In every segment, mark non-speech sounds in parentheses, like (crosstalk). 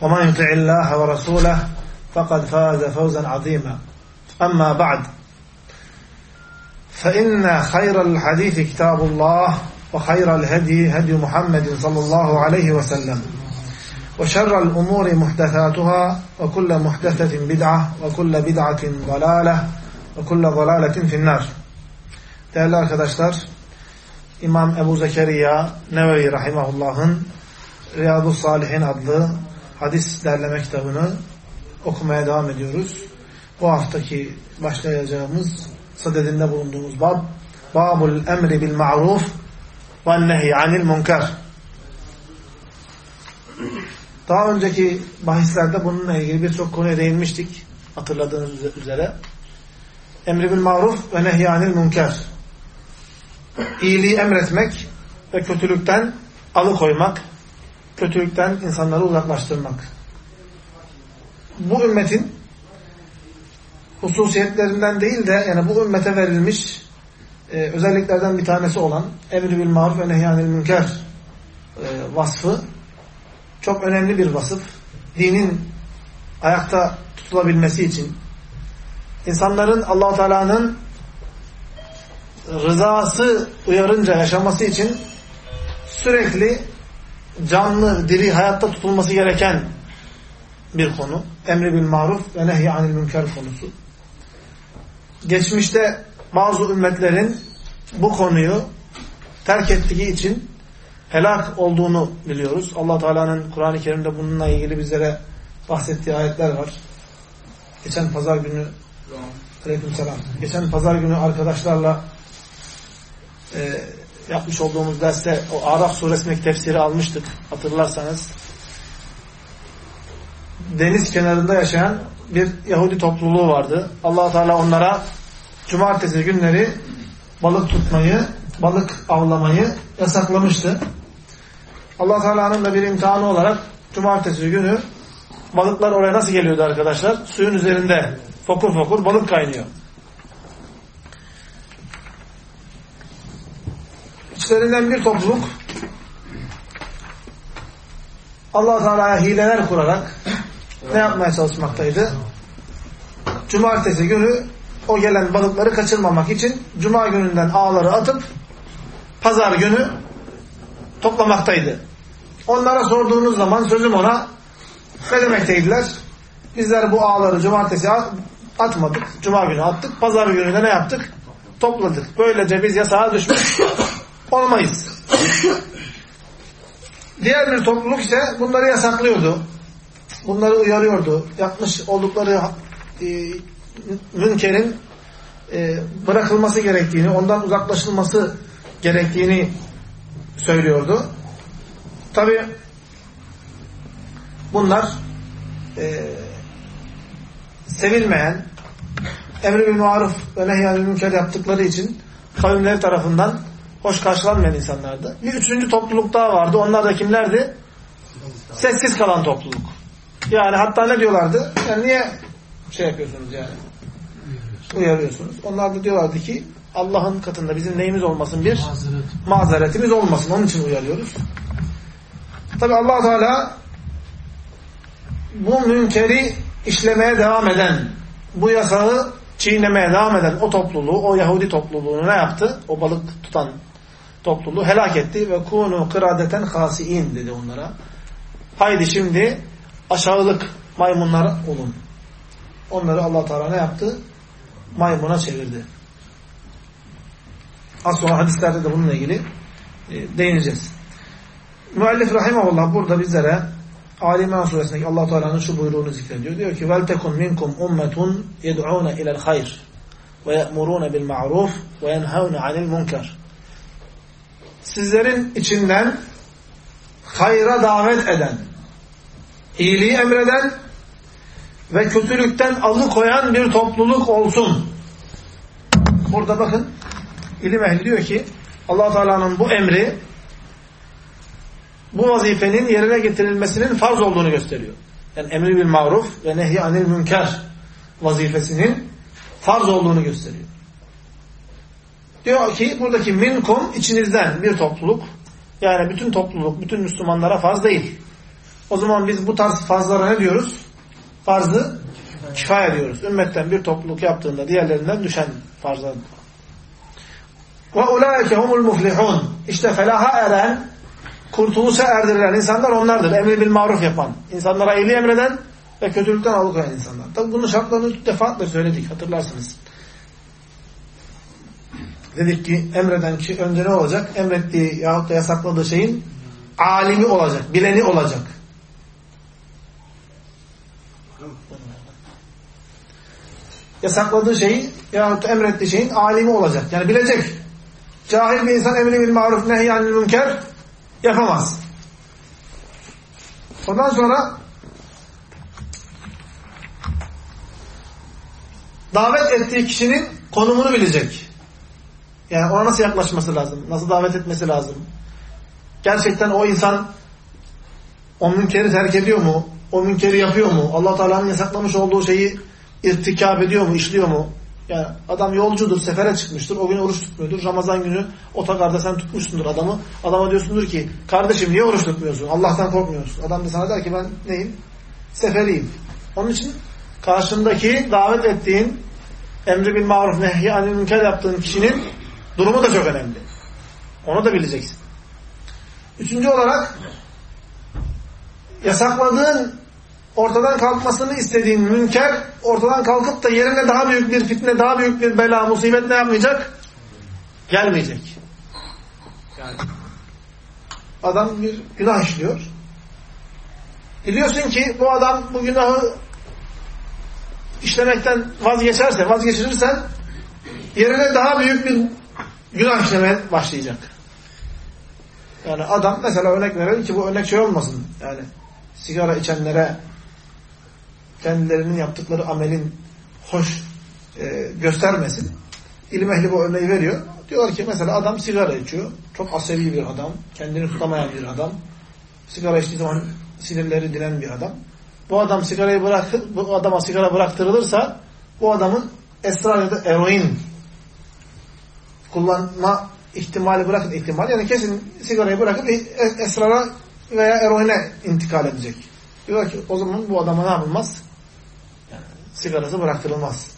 ومن يطع الله ورسوله فقد فاز فوزا عظيما. أما بعد فإن خير الحديث كتاب الله وخير الهدي هدي محمد صلى الله عليه وسلم وشر الأمور محدثاتها وكل محدثة بدعة وكل بدعة ضلالة وكل ضلالة في النار. Değerli arkadaşlar, İmam Ebu Zekeriya Nevevi Rahimahullah'ın Riyadu Salihin adlı hadis derleme kitabını okumaya devam ediyoruz. Bu haftaki başlayacağımız sadedinde bulunduğumuz bab Babul emri bil ma'ruf ve nehi anil munkar. Daha önceki bahislerde bununla ilgili birçok konuya değinmiştik. Hatırladığınız üzere. Emri bil maruf ve nehi anil munkar. İyiliği emretmek ve kötülükten alıkoymak, kötülükten insanları uzaklaştırmak. Bu ümmetin hususiyetlerinden değil de yani bu ümmete verilmiş e, özelliklerden bir tanesi olan emri bil maruf ve nehyanil münker e, vasfı çok önemli bir vasıf. Dinin ayakta tutulabilmesi için insanların allah Teala'nın rızası uyarınca yaşaması için sürekli canlı, diri, hayatta tutulması gereken bir konu. Emri bil maruf ve nehy anil münker konusu. Geçmişte bazı ümmetlerin bu konuyu terk ettiği için helak olduğunu biliyoruz. allah Teala'nın Kur'an-ı Kerim'de bununla ilgili bizlere bahsettiği ayetler var. Geçen pazar günü Aleykümselam. Geçen pazar günü arkadaşlarla e, yapmış olduğumuz derste o Araf suresindeki tefsiri almıştık. Hatırlarsanız. Deniz kenarında yaşayan bir Yahudi topluluğu vardı. allah Teala onlara cumartesi günleri balık tutmayı, balık avlamayı yasaklamıştı. allah Teala'nın da bir imtihanı olarak cumartesi günü balıklar oraya nasıl geliyordu arkadaşlar? Suyun üzerinde fokur fokur balık kaynıyor. İçlerinden bir topluluk allah Teala'ya hileler kurarak ne yapmaya çalışmaktaydı? Cumartesi günü o gelen balıkları kaçırmamak için Cuma gününden ağları atıp Pazar günü toplamaktaydı. Onlara sorduğunuz zaman sözüm ona ne demekteydiler? Bizler bu ağları cumartesi atmadık. Cuma günü attık. Pazar günü de ne yaptık? Topladık. Böylece biz yasağa düşmüş olmayız. Diğer bir topluluk ise bunları yasaklıyordu. Bunları uyarıyordu. Yapmış oldukları e, münkerin e, bırakılması gerektiğini, ondan uzaklaşılması gerektiğini söylüyordu. Tabi bunlar e, sevilmeyen, emri bil maruf ve nehyanil münker yaptıkları için kavimleri tarafından hoş karşılanmayan insanlardı. Bir üçüncü topluluk daha vardı. Onlar da kimlerdi? Sessiz kalan topluluk. Yani hatta ne diyorlardı? Yani niye şey yapıyorsunuz yani? Uyarıyorsunuz. Onlar da diyorlardı ki Allah'ın katında bizim neyimiz olmasın? Bir Mazeret. mazeretimiz olmasın. Onun için uyarıyoruz. Tabi allah Teala bu münkeri işlemeye devam eden, bu yasağı çiğnemeye devam eden o topluluğu, o Yahudi topluluğunu ne yaptı? O balık tutan topluluğu helak etti ve kunu kıradeten hasiin dedi onlara. Haydi şimdi aşağılık maymunlar olun. Onları Allah Teala ne yaptı? Maymuna çevirdi. Az sonra hadislerde de bununla ilgili e, değineceğiz. Müellif rahimahullah burada bizlere Ali İmran suresindeki Allah Teala'nın şu buyruğunu zikrediyor. Diyor ki: "Vel tekun minkum ummetun yed'un ila'l hayr ve ye'murun bil ma'ruf ve yenhaun 'anil munkar." Sizlerin içinden hayra davet eden, iyiliği emreden ve kötülükten alıkoyan bir topluluk olsun. Burada bakın ilim ehli diyor ki allah Teala'nın bu emri bu vazifenin yerine getirilmesinin farz olduğunu gösteriyor. Yani emri bil maruf ve nehy anil münker vazifesinin farz olduğunu gösteriyor. Diyor ki buradaki minkum içinizden bir topluluk yani bütün topluluk, bütün Müslümanlara farz değil. O zaman biz bu tarz farzlara ne diyoruz? Farzı kifaya diyoruz. Ümmetten bir topluluk yaptığında diğerlerinden düşen farzlar. Ve ulaike humul muflihun. İşte felaha eren, kurtuluşa erdirilen insanlar onlardır. Emri bil maruf yapan, insanlara iyiliği emreden ve kötülükten alıkoyan insanlar. Tabi bunun şartlarını defaatle söyledik hatırlarsınız. Dedik ki emreden kişi önce ne olacak? Emrettiği yahut da yasakladığı şeyin alimi olacak, bileni olacak. Yasakladığı şeyi yahut emrettiği şeyin alimi olacak. Yani bilecek. Cahil bir insan emri bil maruf nehyanil münker yapamaz. Ondan sonra davet ettiği kişinin konumunu bilecek. Yani ona nasıl yaklaşması lazım? Nasıl davet etmesi lazım? Gerçekten o insan o münkeri terk ediyor mu? O münkeri yapıyor mu? allah Teala'nın yasaklamış olduğu şeyi irtikap ediyor mu? işliyor mu? Yani adam yolcudur, sefere çıkmıştır. O gün oruç tutmuyordur. Ramazan günü otogarda sen tutmuşsundur adamı. Adama diyorsundur ki kardeşim niye oruç tutmuyorsun? Allah'tan korkmuyorsun. Adam da sana der ki ben neyim? Seferiyim. Onun için karşındaki davet ettiğin emri bil maruf nehy anil münker yaptığın kişinin durumu da çok önemli. Onu da bileceksin. Üçüncü olarak yasakladığın ortadan kalkmasını istediğin münker ortadan kalkıp da yerine daha büyük bir fitne, daha büyük bir bela, musibet ne yapmayacak? Gelmeyecek. Adam bir günah işliyor. Biliyorsun ki bu adam bu günahı işlemekten vazgeçerse, vazgeçirirsen yerine daha büyük bir günah işlemeye başlayacak. Yani adam mesela örnek verelim ki bu örnek şey olmasın. Yani sigara içenlere kendilerinin yaptıkları amelin hoş e, göstermesin. İlim ehli bu örneği veriyor. Diyorlar ki mesela adam sigara içiyor. Çok asabi bir adam. Kendini tutamayan bir adam. Sigara içtiği zaman sinirleri dilen bir adam. Bu adam sigarayı bırakır, bu adama sigara bıraktırılırsa bu adamın esrar ya da eroin kullanma ihtimali bırakın ihtimali. Yani kesin sigarayı bırakıp esrara veya eroine intikal edecek. Diyor ki o zaman bu adama ne yapılmaz? Yani, sigarası bıraktırılmaz.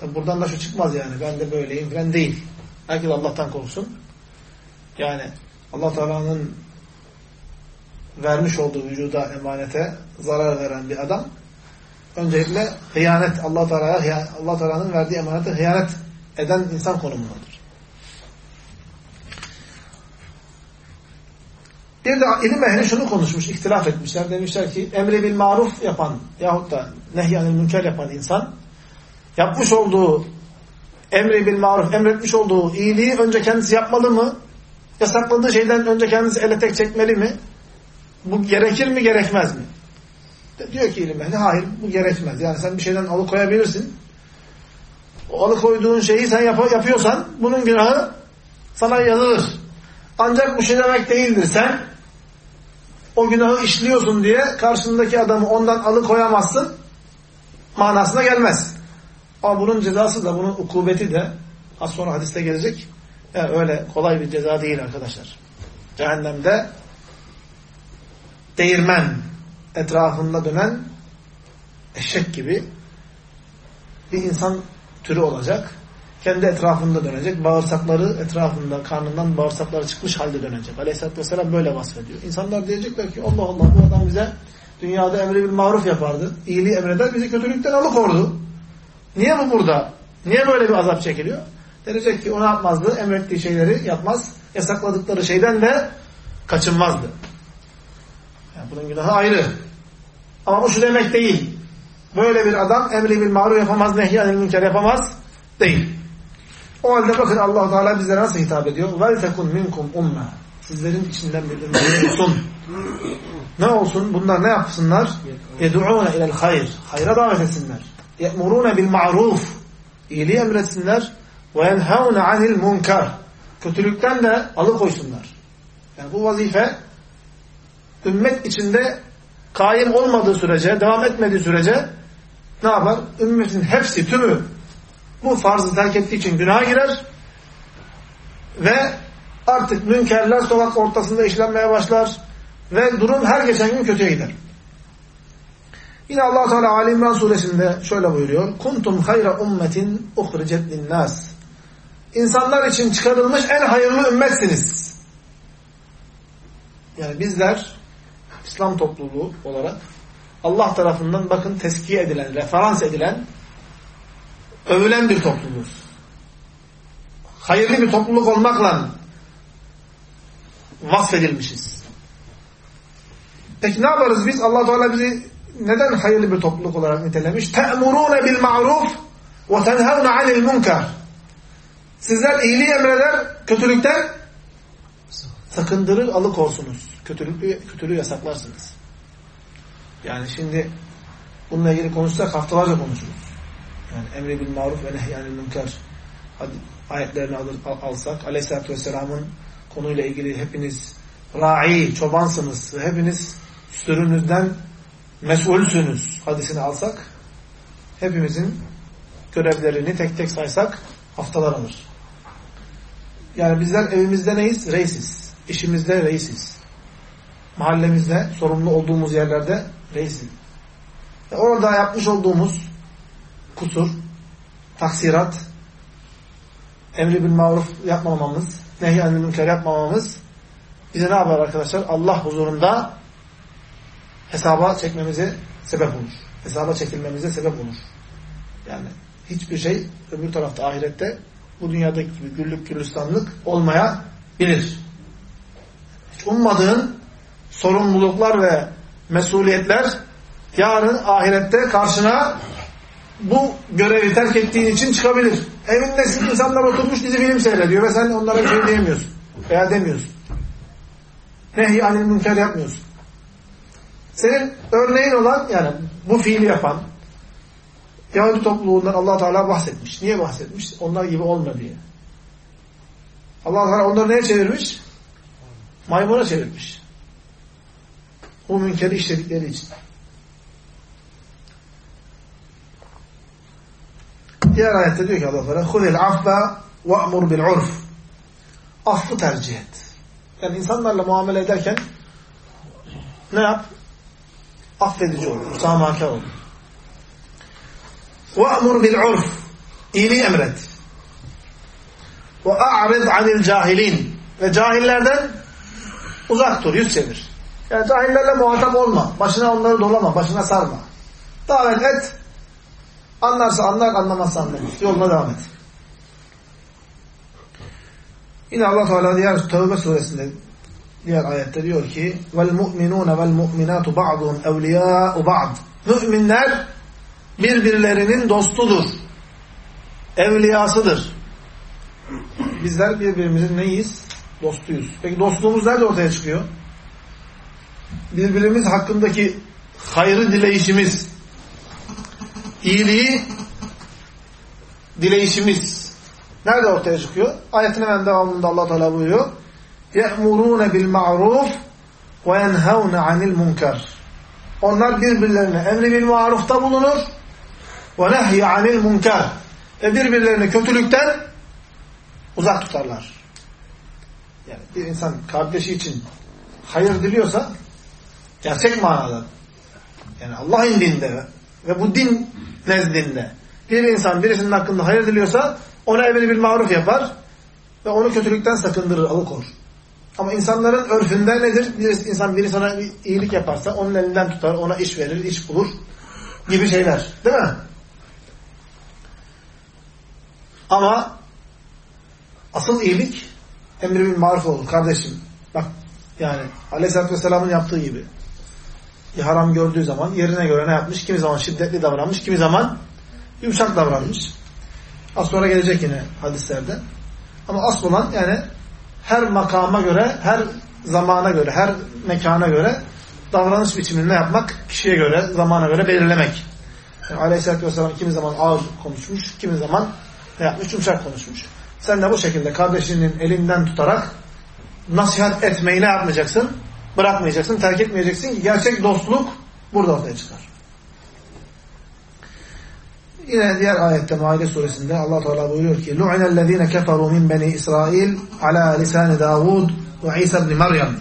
Tabi buradan da şu çıkmaz yani. Ben de böyleyim falan değil. Herkes Allah'tan korksun. Yani Allah Teala'nın vermiş olduğu vücuda emanete zarar veren bir adam öncelikle hıyanet Allah Teala'ya Allah Teala'nın verdiği emanete hıyanet eden insan konumundadır. Bir de ilim ehli şunu konuşmuş, ihtilaf etmişler. Demişler ki emri bil maruf yapan yahut da nehyanil münker yapan insan yapmış olduğu emri bil maruf, emretmiş olduğu iyiliği önce kendisi yapmalı mı? Yasakladığı şeyden önce kendisi ele tek çekmeli mi? Bu gerekir mi, gerekmez mi? Diyor ki ilim ehli, hayır bu gerekmez. Yani sen bir şeyden alıkoyabilirsin. O alıkoyduğun şeyi sen yap yapıyorsan bunun günahı sana yazılır. Ancak bu şey demek değildir. Sen o günahı işliyorsun diye karşındaki adamı ondan alıkoyamazsın manasına gelmez. Ama bunun cezası da, bunun ukubeti de az sonra hadiste gelecek. Yani öyle kolay bir ceza değil arkadaşlar. Cehennemde değirmen etrafında dönen eşek gibi bir insan türü olacak. Kendi etrafında dönecek. Bağırsakları etrafında, karnından bağırsakları çıkmış halde dönecek. Aleyhisselatü Vesselam böyle vasfediyor. İnsanlar diyecekler ki Allah Allah bu adam bize dünyada emri bil maruf yapardı. İyiliği emreder, bizi kötülükten alıkordu. Niye bu burada? Niye böyle bir azap çekiliyor? Denecek ki o ne yapmazdı? Emrettiği şeyleri yapmaz. Yasakladıkları şeyden de kaçınmazdı. Yani bunun günahı ayrı. Ama bu şu demek değil. Böyle bir adam emri bil maruf yapamaz, nehyanil münker yapamaz değil. O halde bakın allah Teala bizlere nasıl hitap ediyor? وَلْتَكُنْ مِنْكُمْ اُمَّةً Sizlerin içinden bir ümmet olsun. ne olsun? Bunlar ne yapsınlar? يَدُعُونَ اِلَى الْخَيْرِ Hayra davet etsinler. يَأْمُرُونَ بِالْمَعْرُوفِ İyiliği emretsinler. وَيَنْهَوْنَ عَنِ الْمُنْكَرِ Kötülükten de alıkoysunlar. Yani bu vazife ümmet içinde kaim olmadığı sürece, devam etmediği sürece ne yapar? Ümmetin hepsi, tümü bu farzı terk ettiği için günaha girer ve artık münkerler sokak ortasında işlenmeye başlar ve durum her geçen gün kötüye gider. Yine Allah Teala Ali İmran suresinde şöyle buyuruyor. Kuntum hayra ummetin uhricet linnas. İnsanlar için çıkarılmış en hayırlı ümmetsiniz. Yani bizler İslam topluluğu olarak Allah tarafından bakın teskiye edilen, referans edilen övülen bir topluluğuz. Hayırlı bir topluluk olmakla vasfedilmişiz. Peki ne yaparız biz? allah Teala bizi neden hayırlı bir topluluk olarak nitelemiş? تَأْمُرُونَ بِالْمَعْرُوفِ وَتَنْهَوْنَ عَنِ الْمُنْكَرِ Sizler iyiliği emreder, kötülükten sakındırır, alıkorsunuz. Kötülüğü, kötülüğü yasaklarsınız. Yani şimdi bununla ilgili konuşsak haftalarca konuşuruz. Yani emri bil maruf ve nehyanil münker ayetlerini alır, alsak Aleyhisselatü Vesselam'ın konuyla ilgili hepiniz ra'i, çobansınız ve hepiniz sürünüzden mesulsünüz hadisini alsak hepimizin görevlerini tek tek saysak haftalar alır. Yani bizler evimizde neyiz? Reisiz. İşimizde reisiz. Mahallemizde, sorumlu olduğumuz yerlerde reisiz. Ve orada yapmış olduğumuz kusur, taksirat, emri bil maruf yapmamamız, nehy anil münker yapmamamız bize ne yapar arkadaşlar? Allah huzurunda hesaba çekmemize sebep olur. Hesaba çekilmemize sebep olur. Yani hiçbir şey öbür tarafta ahirette bu dünyadaki gibi güllük gülistanlık olmayabilir. Hiç ummadığın sorumluluklar ve mesuliyetler yarın ahirette karşına bu görevi terk ettiğin için çıkabilir. Evinde insanlar oturmuş dizi film seyrediyor ve sen onlara şey diyemiyorsun. Veya demiyorsun. Nehy anil münker yapmıyorsun. Senin örneğin olan yani bu fiili yapan Yahudi topluluğundan allah Teala bahsetmiş. Niye bahsetmiş? Onlar gibi olma diye. allah Teala onları neye çevirmiş? Maymuna çevirmiş. Bu münkeri işledikleri için. diğer ayette diyor ki Allah Teala "Hudil affa ve'mur bil urf." Affı tercih et. Yani insanlarla muamele ederken ne yap? Affedici ol, müsamahkar ol. "Ve'mur bil urf." İyiliği emret. "Ve a'rid anil cahilin." Ve cahillerden uzak dur, yüz çevir. Yani cahillerle muhatap olma. Başına onları dolama, başına sarma. Davet et, Anlarsa anlar, anlamazsa anlamaz. Yoluna devam et. Yine Allah Teala diğer Tevbe suresinde diğer ayette diyor ki vel mu'minun vel mu'minatu ba'dun evliya'u ba'd. Müminler birbirlerinin dostudur. Evliyasıdır. Bizler birbirimizin neyiz? Dostuyuz. Peki dostluğumuz nerede ortaya çıkıyor? Birbirimiz hakkındaki hayrı dileyişimiz, iyiliği dileyişimiz nerede ortaya çıkıyor? Ayetin hemen devamında Allah Teala buyuruyor. يَأْمُرُونَ بِالْمَعْرُوفِ وَيَنْهَوْنَ عَنِ الْمُنْكَرِ Onlar birbirlerine emri bil marufta bulunur وَنَهْيَ عَنِ الْمُنْكَرِ Ve birbirlerini kötülükten uzak tutarlar. Yani bir insan kardeşi için hayır diliyorsa gerçek manada yani Allah indinde ve bu din nezdinde bir insan birisinin hakkında hayır diliyorsa ona emri bir maruf yapar ve onu kötülükten sakındırır, alıkor. Ama insanların örfünde nedir? Bir insan biri sana bir iyilik yaparsa onun elinden tutar, ona iş verir, iş bulur gibi şeyler. Değil mi? Ama asıl iyilik emri bil maruf olur. Kardeşim bak yani Aleyhisselatü Vesselam'ın yaptığı gibi haram gördüğü zaman yerine göre ne yapmış? Kimi zaman şiddetli davranmış, kimi zaman yumuşak davranmış. Az sonra gelecek yine hadislerde. Ama asıl olan yani her makama göre, her zamana göre, her mekana göre davranış biçimini ne yapmak? Kişiye göre, zamana göre belirlemek. Yani Aleyhisselatü Vesselam kimi zaman ağır konuşmuş, kimi zaman ne yapmış? Yumuşak konuşmuş. Sen de bu şekilde kardeşinin elinden tutarak nasihat etmeyi ne yapmayacaksın? Bırakmayacaksın, terk etmeyeceksin ki gerçek dostluk burada ortaya çıkar. Yine diğer ayette Maide suresinde Allah Teala buyuruyor ki: "Lu'inellezine keferu min beni İsrail ala lisan Davud ve İsa ibn Meryem."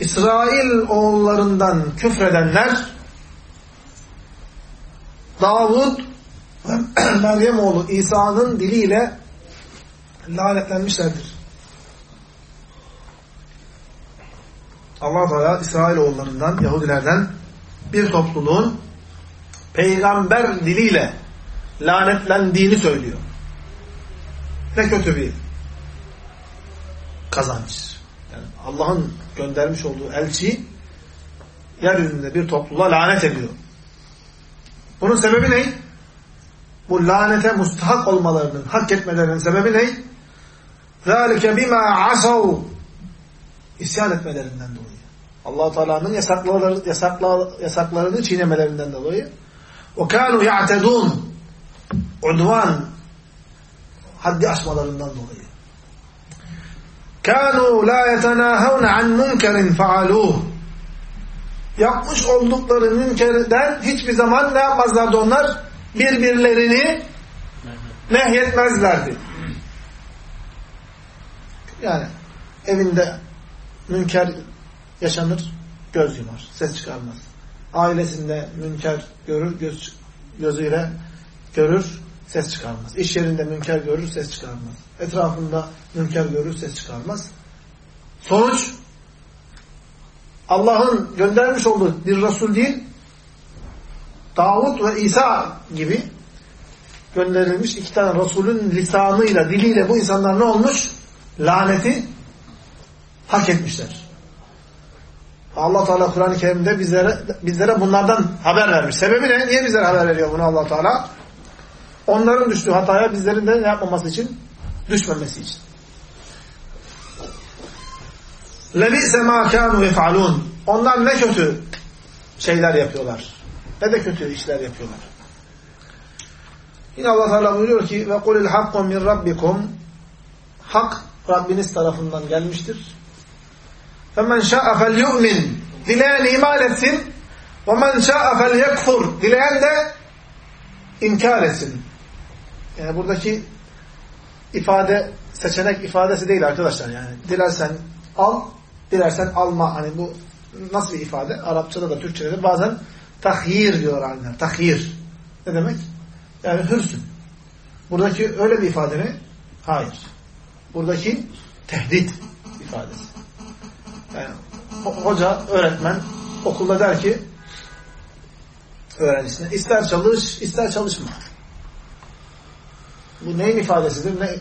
İsrail oğullarından küfredenler Davud ve (clears throat) Meryem oğlu İsa'nın diliyle lanetlenmişlerdir. Allah Teala İsrail oğullarından, Yahudilerden bir topluluğun peygamber diliyle lanetlendiğini söylüyor. Ne kötü bir kazanç. Yani Allah'ın göndermiş olduğu elçi yeryüzünde bir topluluğa lanet ediyor. Bunun sebebi ne? Bu lanete mustahak olmalarının, hak etmelerinin sebebi ne? ذَٰلِكَ بِمَا عَسَوْا İsyan etmelerinden dolayı. allah Teala'nın yasakları, yasakla, yasaklarını çiğnemelerinden dolayı. وَكَانُوا يَعْتَدُونَ Udvan haddi aşmalarından dolayı. كَانُوا لَا يَتَنَاهَوْنَ عَنْ مُنْكَرٍ فَعَلُوهُ Yapmış oldukları münkerden hiçbir zaman ne yapmazlardı onlar? Birbirlerini nehyetmezlerdi. Yani evinde münker yaşanır, göz yumar, ses çıkarmaz. Ailesinde münker görür, göz, gözüyle görür, ses çıkarmaz. İş yerinde münker görür, ses çıkarmaz. Etrafında münker görür, ses çıkarmaz. Sonuç, Allah'ın göndermiş olduğu bir Resul değil, Davut ve İsa gibi gönderilmiş iki tane Resulün lisanıyla, diliyle bu insanlar ne olmuş? Laneti hak etmişler. Allah Teala Kur'an-ı Kerim'de bizlere bizlere bunlardan haber vermiş. Sebebi ne? Niye bizlere haber veriyor bunu Allah Teala? Onların düştüğü hataya bizlerin de ne yapmaması için? Düşmemesi için. لَبِئْسَ مَا كَانُوا يَفْعَلُونَ Onlar ne kötü şeyler yapıyorlar. Ne de kötü işler yapıyorlar. Yine Allah Teala buyuruyor ki وَقُلِ الْحَقُّ مِنْ رَبِّكُمْ Hak Rabbiniz tarafından gelmiştir. فَمَنْ شَاءَ فَلْيُؤْمِنْ Dileyen iman etsin. وَمَنْ شَاءَ فَلْيَكْفُرْ Dileyen de inkar etsin. Yani buradaki ifade seçenek ifadesi değil arkadaşlar yani. Dilersen al, dilersen alma. Hani bu nasıl bir ifade? Arapçada da Türkçede de bazen tahyir diyor alimler. Tahyir. Ne demek? Yani hürsün. Buradaki öyle bir ifade mi? Hayır. Buradaki tehdit ifadesi. Yani hoca, öğretmen okulda der ki öğrencisine ister çalış, ister çalışma. Bu neyin ifadesidir? Ne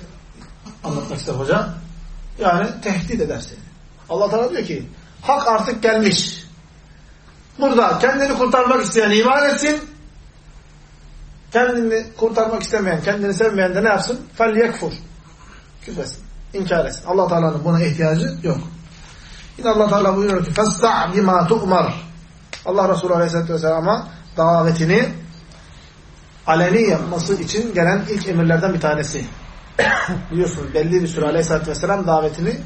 anlatmak ister hoca? Yani tehdit eder seni. Allah Teala diyor ki hak artık gelmiş. Burada kendini kurtarmak isteyen iman etsin. Kendini kurtarmak istemeyen, kendini sevmeyen de ne yapsın? Fel yekfur. Küfresin. İnkar etsin. Allah Teala'nın buna ihtiyacı yok. Yine Allah Teala buyuruyor ki فَاسْتَعْ بِمَا تُؤْمَرْ Allah Resulü Aleyhisselatü Vesselam'a davetini aleni yapması için gelen ilk emirlerden bir tanesi. (coughs) Biliyorsunuz belli bir süre Aleyhisselatü Vesselam davetini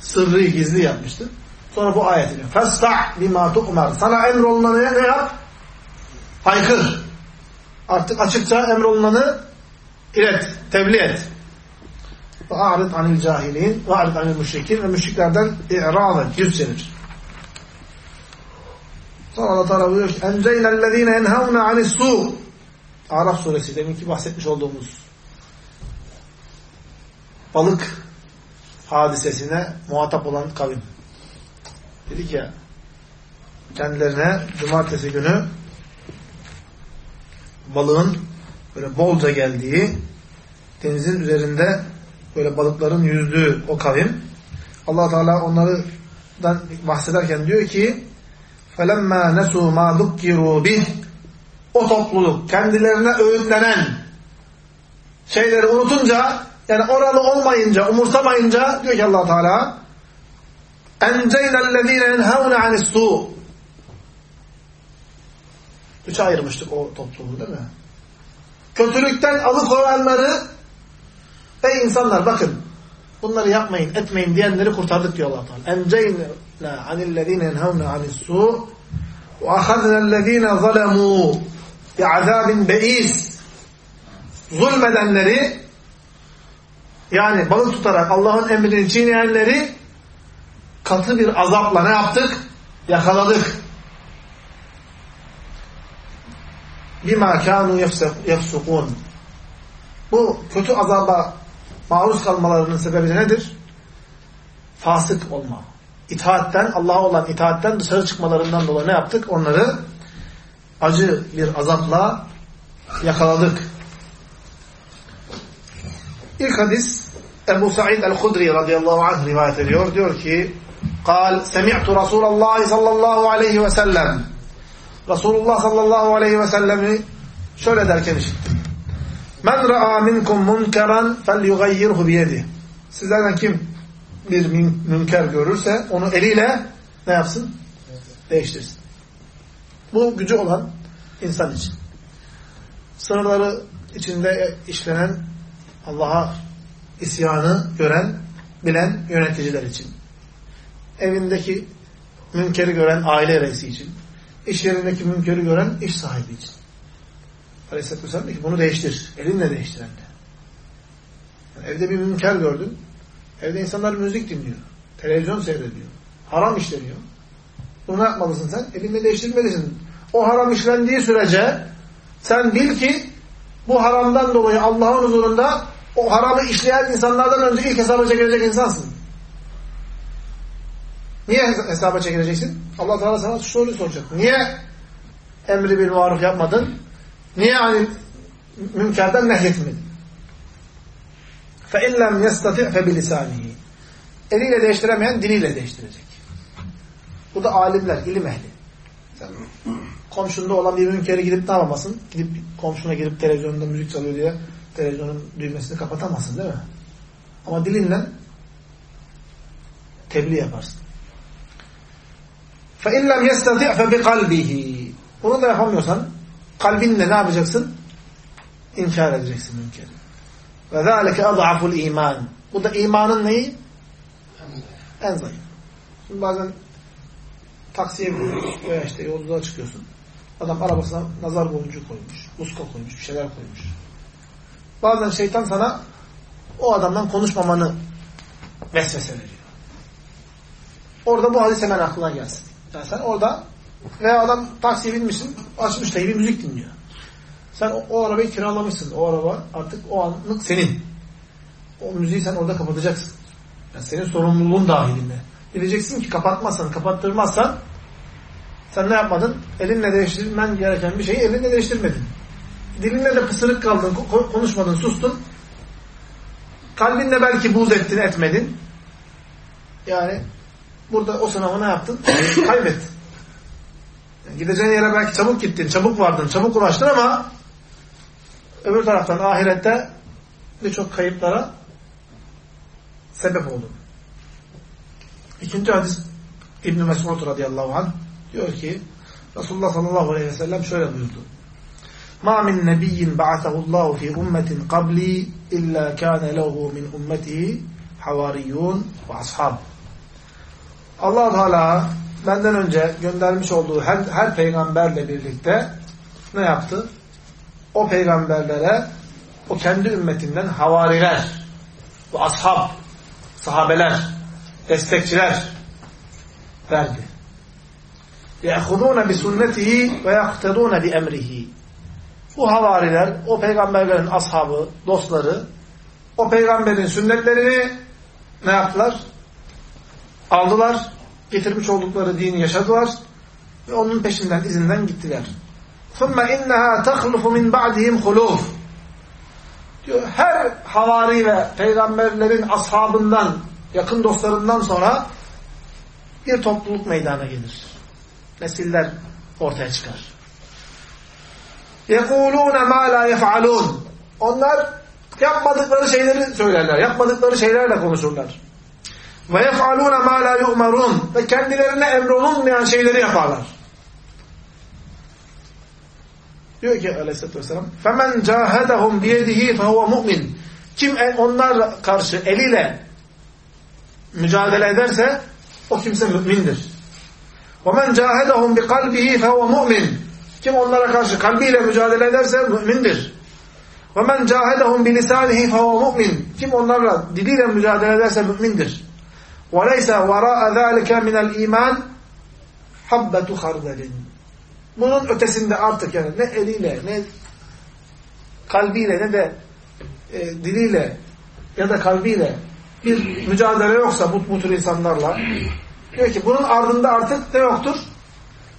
sırrı, gizli yapmıştı. Sonra bu ayet iniyor. فَاسْتَعْ بِمَا تُؤْمَرْ Sana emrolunanı ne yap? Haykır. Artık açıkça emrolunanı ilet, tebliğ et. A'rid anil cahilin ve a'rid anil müşrikin ve müşriklerden i'râven, yüz çevir. Sonra Allah Teala buyuruyor ki enceylellezîne enhevne anis su Araf suresi deminki bahsetmiş olduğumuz balık hadisesine muhatap olan kavim. Dedi ki kendilerine cumartesi günü balığın böyle bolca geldiği denizin üzerinde böyle balıkların yüzdüğü o kavim allah Teala onlardan bahsederken diyor ki فَلَمَّا نَسُوا مَا ذُكِّرُوا بِهِ O topluluk kendilerine öğütlenen şeyleri unutunca yani oralı olmayınca, umursamayınca diyor ki allah Teala اَنْجَيْنَا الَّذ۪ينَ يَنْهَوْنَ عَنِ السُّوءِ Üçe ayırmıştık o toplumu değil mi? Kötülükten alıkoyanları Ey insanlar bakın bunları yapmayın, etmeyin diyenleri kurtardık diyor Allah Teala. Enceyna anillezine enhavna anissu ve ahadnellezine zalemû bi'azâbin beis zulmedenleri yani balık tutarak Allah'ın emrini çiğneyenleri katı bir azapla ne yaptık? Yakaladık. bima kânû yefsukûn. Bu kötü azaba maruz kalmalarının sebebi nedir? Fasık olma. İtaatten, Allah'a olan itaatten dışarı çıkmalarından dolayı ne yaptık? Onları acı bir azapla yakaladık. İlk hadis Ebu Sa'id el-Hudri radıyallahu anh rivayet ediyor. Diyor ki قال سمعت رسول الله صلى الله عليه وسلم Resulullah sallallahu aleyhi ve sellemi şöyle derken işittim. Men ra'a minkum munkeran felyughayyirhu biyedi. Sizlerden kim bir münker görürse onu eliyle ne yapsın? Değiştirsin. Bu gücü olan insan için. Sınırları içinde işlenen Allah'a isyanı gören, bilen yöneticiler için. Evindeki münkeri gören aile reisi için İş yerindeki münkeri gören iş sahibi için. Aleyhisselatü Vesselam ki bunu değiştir. Elinle değiştir de. Yani evde bir münker gördün. Evde insanlar müzik dinliyor. Televizyon seyrediyor. Haram işleniyor. Bunu yapmalısın sen? Elinle değiştirmelisin. O haram işlendiği sürece sen bil ki bu haramdan dolayı Allah'ın huzurunda o haramı işleyen insanlardan önce ilk hesaba çekilecek insansın. Niye hesaba çekileceksin? Allah Teala sana şu soruyu soracak. Niye emri bil maruf yapmadın? Niye hani münkerden nehyetmedin? فَاِنْ لَمْ يَسْتَطِعْ فَبِلِسَانِهِ Eliyle değiştiremeyen diliyle değiştirecek. Bu da alimler, ilim ehli. Sen komşunda olan bir münkeri gidip ne yapamazsın? Gidip komşuna girip televizyonda müzik çalıyor diye televizyonun düğmesini kapatamazsın değil mi? Ama dilinle tebliğ yaparsın. فَاِنْ لَمْ يَسْتَطِعْ فَبِقَلْبِهِ Bunu da yapamıyorsan kalbinle ne yapacaksın? İnkar edeceksin mümkün. Ve zâleke ad'aful iman. Bu da imanın neyi? En zayıf. Şimdi bazen taksiye biniyorsun veya işte yolculuğa çıkıyorsun. Adam arabasına nazar boncuğu koymuş, muska koymuş, bir şeyler koymuş. Bazen şeytan sana o adamdan konuşmamanı vesvese veriyor. Orada bu hadis hemen aklına gelsin. Yani sen orada veya adam taksiye binmişsin, açmış da bir müzik dinliyor. Sen o, o arabayı kiralamışsın. O araba artık o anlık senin. O müziği sen orada kapatacaksın. Yani senin sorumluluğun dahilinde. Diyeceksin ki kapatmazsan, kapattırmazsan sen ne yapmadın? Elinle değiştirmen gereken bir şeyi elinle değiştirmedin. Dilinle de pısırık kaldın, konuşmadın, sustun. Kalbinle belki buz ettin, etmedin. Yani Burada o sınavı ne yaptın? (coughs) Kaybettin. Gideceğin yere belki çabuk gittin, çabuk vardın, çabuk ulaştın ama öbür taraftan ahirette birçok kayıplara sebep oldun. İkinci hadis İbn-i Mesud radıyallahu anh diyor ki Resulullah sallallahu aleyhi ve sellem şöyle buyurdu. Ma min nebiyyin ba'atahullahu fi ummetin qabli illa kana lehu min ummetihi havariyun ve ashab allah Teala benden önce göndermiş olduğu her, her peygamberle birlikte ne yaptı? O peygamberlere o kendi ümmetinden havariler ve ashab, sahabeler, destekçiler verdi. يَأْخُذُونَ بِسُنَّتِهِ وَيَقْتَدُونَ بِأَمْرِهِ Bu havariler, o peygamberlerin ashabı, dostları, o peygamberin sünnetlerini ne yaptılar? Aldılar, getirmiş oldukları dini yaşadılar ve onun peşinden, izinden gittiler. ثُمَّ اِنَّهَا تَخْلُفُ مِنْ بَعْدِهِمْ خُلُوفٌ Diyor, her havari ve peygamberlerin ashabından, yakın dostlarından sonra bir topluluk meydana gelir. Nesiller ortaya çıkar. يَقُولُونَ مَا لَا يَفْعَلُونَ Onlar yapmadıkları şeyleri söylerler. Yapmadıkları şeylerle konuşurlar. وَيَفْعَلُونَ مَا لَا يُؤْمَرُونَ Ve kendilerine emrolunmayan şeyleri yaparlar. Diyor ki aleyhissalatü vesselam فَمَنْ جَاهَدَهُمْ بِيَدِهِ فَهُوَ مُؤْمِنٌ Kim onlarla karşı eliyle mücadele ederse o kimse mümindir. وَمَنْ جَاهَدَهُمْ بِقَلْبِهِ فَهُوَ مُؤْمِنٌ Kim onlara karşı kalbiyle mücadele ederse mümindir. وَمَنْ جَاهَدَهُمْ بِلِسَانِهِ فَهُوَ مُؤْمِنٌ Kim onlarla diliyle mücadele ederse mümindir. وَلَيْسَ وَرَاءَ ذَٰلِكَ مِنَ الْا۪يمَانِ حَبَّةُ خَرْدَلٍ Bunun ötesinde artık yani ne eliyle ne kalbiyle ne de e, diliyle ya da kalbiyle bir mücadele yoksa bu, bu tür insanlarla diyor ki bunun ardında artık ne yoktur?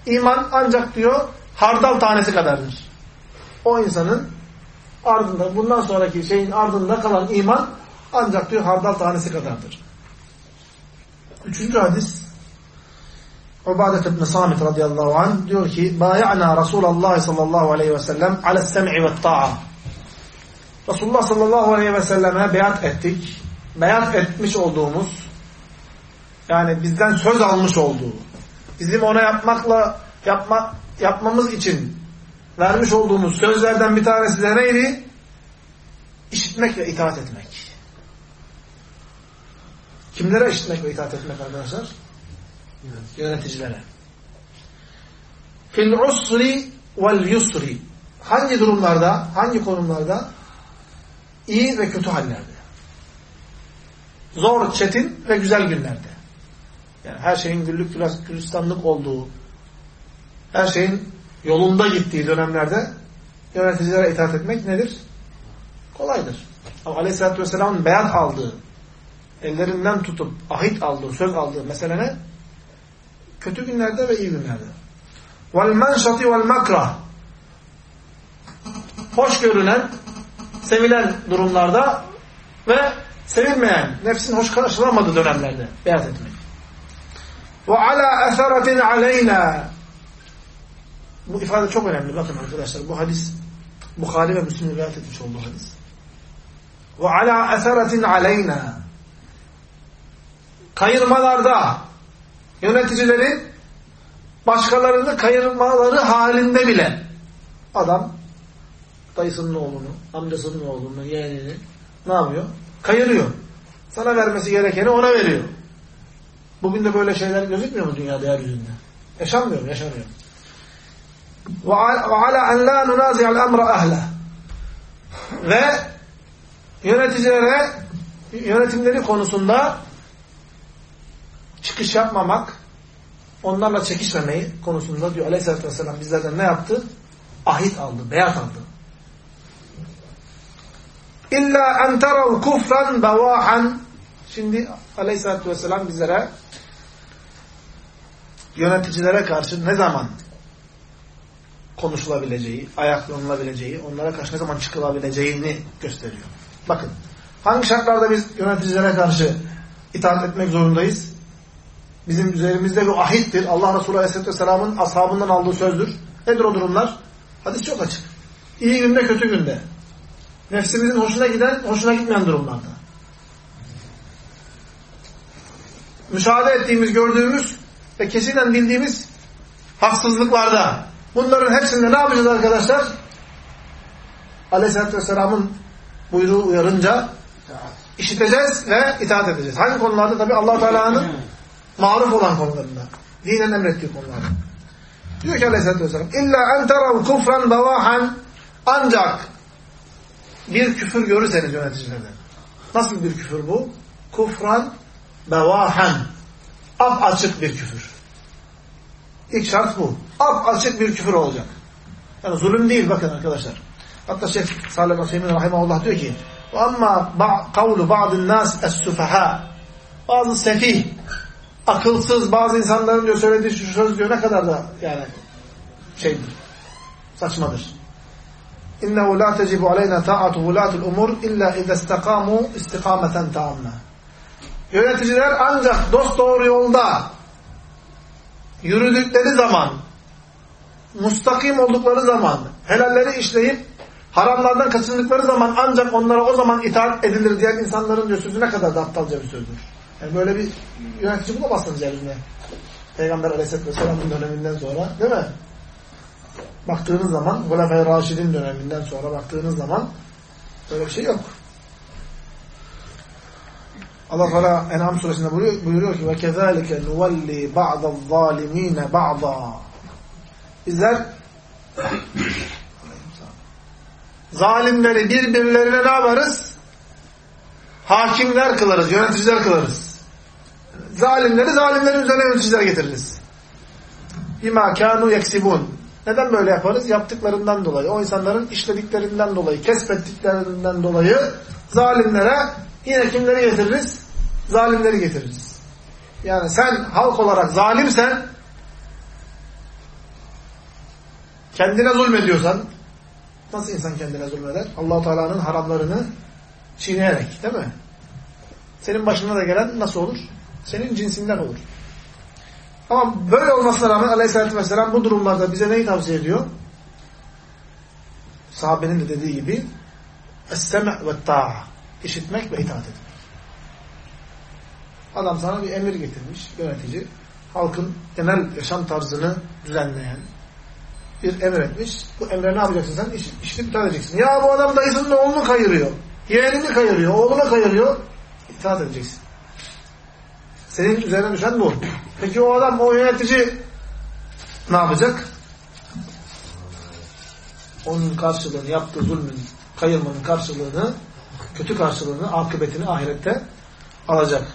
İman ancak diyor hardal tanesi kadardır. O insanın ardında bundan sonraki şeyin ardında kalan iman ancak diyor hardal tanesi kadardır. Üçüncü hadis Ubadet ibn Samit radıyallahu anh diyor ki Baya'na Resulullah sallallahu aleyhi ve sellem sem'i ve ta'a Resulullah sallallahu aleyhi ve selleme beyat ettik. Beyat etmiş olduğumuz yani bizden söz almış olduğu bizim ona yapmakla yapma, yapmamız için vermiş olduğumuz sözlerden bir tanesi de neydi? İşitmek ve itaat etmek. Kimlere işitmek ve itaat etmek arkadaşlar? Yöneticilere. Fil usri vel yusri. Hangi durumlarda, hangi konumlarda? iyi ve kötü hallerde. Zor, çetin ve güzel günlerde. Yani her şeyin güllük gülistanlık olduğu, her şeyin yolunda gittiği dönemlerde yöneticilere itaat etmek nedir? Kolaydır. Ama Aleyhisselatü Vesselam'ın beyat aldığı, ellerinden tutup ahit aldığı, söz aldığı mesele ne? Kötü günlerde ve iyi günlerde. Vel menşati vel makrah. Hoş görülen, sevilen durumlarda ve sevilmeyen, nefsin hoş karşılamadığı dönemlerde beyaz etmek. Ve ala eseretin. Bu ifade çok önemli. Bakın arkadaşlar bu hadis Bukhari ve Müslim rivayet etmiş olduğu hadis. Ve ala eseretin Kayırmalarda yöneticilerin başkalarını kayırmaları halinde bile adam dayısının oğlunu, amcasının oğlunu, yeğenini ne yapıyor? Kayırıyor. Sana vermesi gerekeni ona veriyor. Bugün de böyle şeyler gözükmüyor mu dünyada yeryüzünde? Yaşanmıyor mu? Yaşanıyor. وَعَلَى أَنْ لَا نُنَازِعَ الْأَمْرَ أَهْلَهِ Ve yöneticilere yönetimleri konusunda çıkış yapmamak, onlarla çekişmemeyi konusunda diyor Aleyhisselatü Vesselam bizlerden ne yaptı? Ahit aldı, beyat aldı. İlla en terav kufran bevahan Şimdi Aleyhisselatü Vesselam bizlere yöneticilere karşı ne zaman konuşulabileceği, ayaklanılabileceği, onlara karşı ne zaman çıkılabileceğini gösteriyor. Bakın, hangi şartlarda biz yöneticilere karşı itaat etmek zorundayız? Bizim üzerimizde bir ahittir. Allah Resulü Aleyhisselatü Vesselam'ın ashabından aldığı sözdür. Nedir o durumlar? Hadis çok açık. İyi günde, kötü günde. Nefsimizin hoşuna giden, hoşuna gitmeyen durumlarda. Müşahede ettiğimiz, gördüğümüz ve kesinen bildiğimiz haksızlıklarda. Bunların hepsinde ne yapacağız arkadaşlar? Aleyhisselatü Vesselam'ın buyruğu uyarınca işiteceğiz ve itaat edeceğiz. Hangi konularda? Tabi allah Teala'nın maruf olan konularında. Dinen emrettiği konularda. Diyor ki Aleyhisselatü Vesselam İlla en kufran bevahan ancak bir küfür görürseniz yöneticilerden. Nasıl bir küfür bu? Kufran bevahen. Ap açık bir küfür. İlk şart bu. Ap açık bir küfür olacak. Yani zulüm değil bakın arkadaşlar. Hatta Şeyh Salih Hüseyin Rahimahullah diyor ki ama kavlu ba'dın nas es-sufaha bazı sefih, akılsız bazı insanların diyor söylediği şu söz diyor ne kadar da yani şeydir, saçmadır. İnnehu la tecibu aleyna ta'atu vulatul umur illa izâ istekâmû istikameten ta'ammâ. Yöneticiler ancak dost doğru yolda yürüdükleri zaman, mustakim oldukları zaman, helalleri işleyip haramlardan kaçındıkları zaman ancak onlara o zaman itaat edilir diyen insanların diyor sözü ne kadar da aptalca bir sözdür. Yani böyle bir yönetici bulamazsınız yerine. Peygamber Aleyhisselatü Vesselam'ın döneminden sonra değil mi? Baktığınız zaman Hulefai Raşid'in döneminden sonra baktığınız zaman böyle bir şey yok. Allah Teala En'am suresinde buyuruyor, buyuruyor ki kezalike nuvalli ba'da'z zalimine ba'da. Bizler zalimleri birbirlerine ne yaparız? Hakimler kılarız, yöneticiler kılarız. Zalimleri zalimlerin üzerine yöneticiler getiririz. Bima kanu yeksibun. Neden böyle yaparız? Yaptıklarından dolayı, o insanların işlediklerinden dolayı, kesbettiklerinden dolayı zalimlere yine kimleri getiririz? Zalimleri getiririz. Yani sen halk olarak zalimsen, kendine zulmediyorsan, nasıl insan kendine zulmeder? allah Teala'nın haramlarını çiğneyerek, değil mi? Senin başına da gelen nasıl olur? Senin cinsinden olur. Ama böyle olmasına rağmen aleyhissalatü vesselam bu durumlarda bize neyi tavsiye ediyor? Sahabenin de dediği gibi Es-seme' ve ta'a işitmek ve itaat etmek. Adam sana bir emir getirmiş, yönetici. Halkın genel yaşam tarzını düzenleyen bir emir etmiş. Bu emre ne yapacaksın sen? İş, işitip itaat edeceksin. Ya bu adam dayısının oğlunu kayırıyor. Yeğenini kayırıyor, oğluna kayırıyor. İtaat edeceksin. Senin üzerine düşen bu. Peki o adam, o yönetici ne yapacak? Onun karşılığını, yaptığı zulmün, kayırmanın karşılığını, kötü karşılığını, akıbetini ahirette alacak.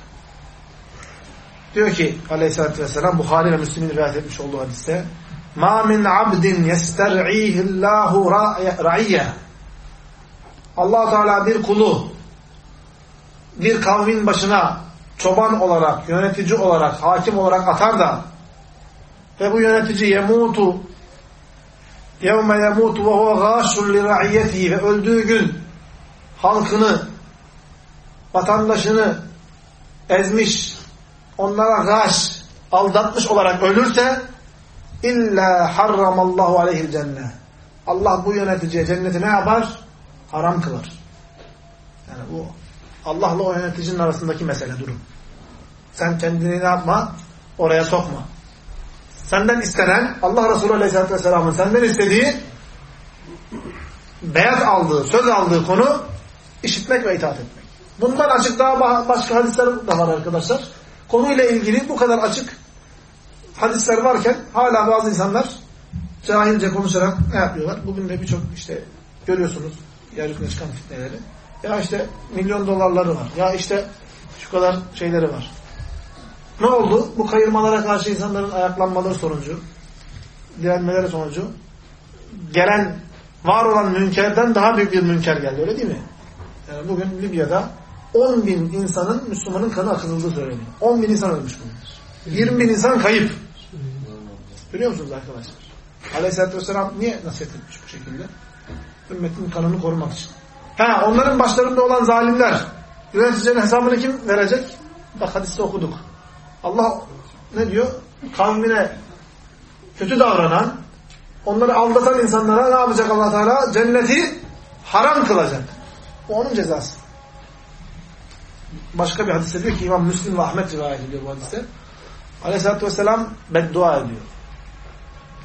Diyor ki aleyhissalatü vesselam Bukhari ve Müslim'in rivayet etmiş olduğu hadiste مَا مِنْ عَبْدٍ يَسْتَرْعِيهِ اللّٰهُ رَعِيَّ allah Teala bir kulu bir kavmin başına çoban olarak, yönetici olarak, hakim olarak atar da ve bu yönetici yemutu yevme yemutu ve huve gâşun li ra'iyyetihi ve öldüğü gün halkını, vatandaşını ezmiş, onlara gâş, aldatmış olarak ölürse illa harramallahu aleyhil cennet. Allah bu yöneticiye cenneti ne yapar? Haram kılar. Yani bu Allah'la o yöneticinin arasındaki mesele durum. Sen kendini ne yapma? Oraya sokma. Senden istenen Allah Resulü Aleyhisselatü Vesselam'ın senden istediği beyaz aldığı, söz aldığı konu işitmek ve itaat etmek. Bundan açık daha başka hadisler de var arkadaşlar. Konuyla ilgili bu kadar açık hadisler varken hala bazı insanlar cahilce konuşarak ne yapıyorlar? Bugün de birçok işte görüyorsunuz yeryüzüne çıkan fitneleri. Ya işte milyon dolarları var. Ya işte şu kadar şeyleri var. Ne oldu? Bu kayırmalara karşı insanların ayaklanmaları sonucu, direnmeleri sonucu gelen, var olan münkerden daha büyük bir münker geldi. Öyle değil mi? Yani bugün Libya'da 10 bin insanın Müslümanın kanı akıtıldığı söyleniyor. 10 bin insan ölmüş bunlar. 20 bin insan kayıp. Biliyor musunuz arkadaşlar? Aleyhisselatü Vesselam niye nasihat etmiş bu şekilde? Ümmetin kanını korumak için. Ha, onların başlarında olan zalimler yöneticinin hesabını kim verecek? Bak hadiste okuduk. Allah ne diyor? Kavmine kötü davranan, onları aldatan insanlara ne yapacak allah Teala? Cenneti haram kılacak. Bu onun cezası. Başka bir hadiste diyor ki İmam Müslim ve Ahmet rivayet ediyor bu hadiste. Aleyhisselatü Vesselam beddua ediyor.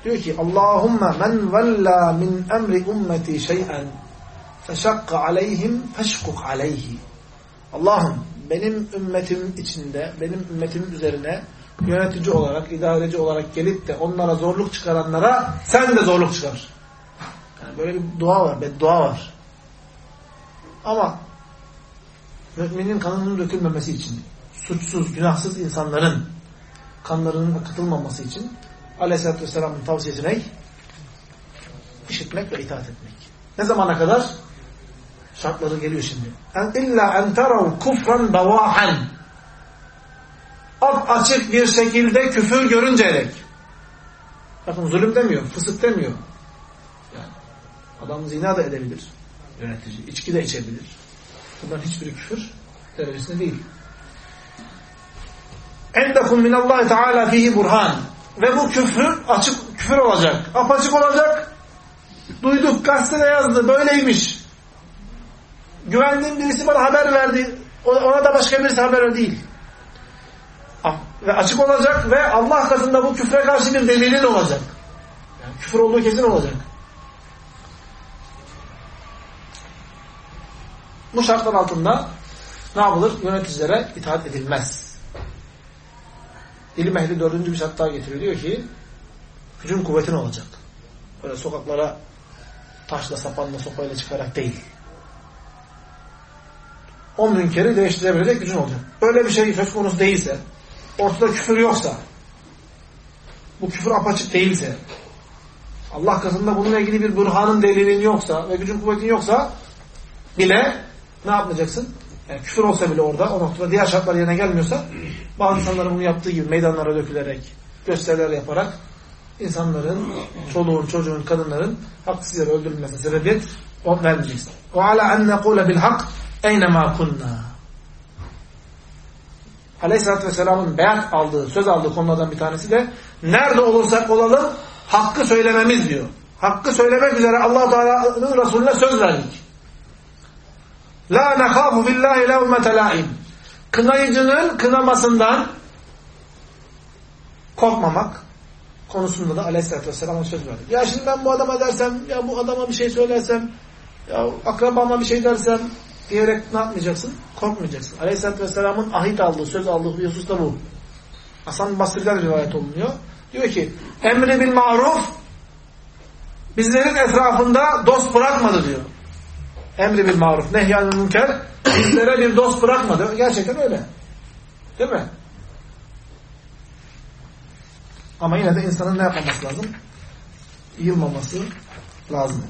Diyor ki Allahümme men vella min emri ümmeti şey'en feşakka aleyhim feşkuk aleyhi. Allah'ım benim ümmetim içinde, benim ümmetimin üzerine yönetici olarak, idareci olarak gelip de onlara zorluk çıkaranlara sen de zorluk çıkar. Yani böyle bir dua var, beddua var. Ama müminin kanının dökülmemesi için, suçsuz, günahsız insanların kanlarının akıtılmaması için Aleyhisselatü Vesselam'ın tavsiyesi ne? İşitmek ve itaat etmek. Ne zamana kadar? Şartları geliyor şimdi. İlla en terav kufran bevahan. açık bir şekilde küfür görünceye dek. Bakın zulüm demiyor, fısık demiyor. Yani adam zina da edebilir yönetici. içki de içebilir. Bunların hiçbiri küfür derecesinde değil. Endekum minallahi teala fihi burhan. Ve bu küfür açık küfür olacak. Apaçık olacak. Duyduk gazetede yazdı. Böyleymiş. Güvendiğim birisi bana haber verdi. Ona da başka birisi haber verdi değil. Ve açık olacak ve Allah katında bu küfre karşı bir delilin olacak. Yani küfür olduğu kesin olacak. Bu şartlar altında ne yapılır? Yöneticilere itaat edilmez. İlim ehli dördüncü bir şart daha getiriyor. Diyor ki gücün kuvvetin olacak. Böyle sokaklara taşla, sapanla, sopayla çıkarak değil O münkeri değiştirebilecek gücün olacak. Böyle bir şey söz konusu değilse, ortada küfür yoksa, bu küfür apaçık değilse, Allah katında bununla ilgili bir burhanın delilin yoksa ve gücün kuvvetin yoksa bile ne yapmayacaksın? Yani küfür olsa bile orada o noktada diğer şartlar yerine gelmiyorsa bazı insanların bunu yaptığı gibi meydanlara dökülerek, gösteriler yaparak insanların, çoluğun, çocuğun, kadınların haksız yere öldürülmesine sebebiyet vermeyeceksin. وَعَلَى أَنْ نَقُولَ بِالْحَقِّ Eynemâ kunnâ. Aleyhisselatü Vesselam'ın beyat aldığı, söz aldığı konulardan bir tanesi de nerede olursak olalım hakkı söylememiz diyor. Hakkı söylemek üzere allah Teala'nın Resulüne söz verdik. La nekâfu billâhi levmete lâim. Kınayıcının kınamasından korkmamak konusunda da aleyhissalatü vesselam'a söz verdik. Ya şimdi ben bu adama dersem, ya bu adama bir şey söylersem, ya akrabama bir şey dersem, diyerek ne yapmayacaksın? Korkmayacaksın. Aleyhissalatü vesselamın ahit aldığı, söz aldığı bir husus da bu. Hasan Basri'den rivayet olunuyor. Diyor ki, emri bil maruf bizlerin etrafında dost bırakmadı diyor. Emri bil maruf, nehyanı münker bizlere bir dost bırakmadı. Gerçekten öyle. Değil mi? Ama yine de insanın ne yapmaması lazım? Yılmaması lazım.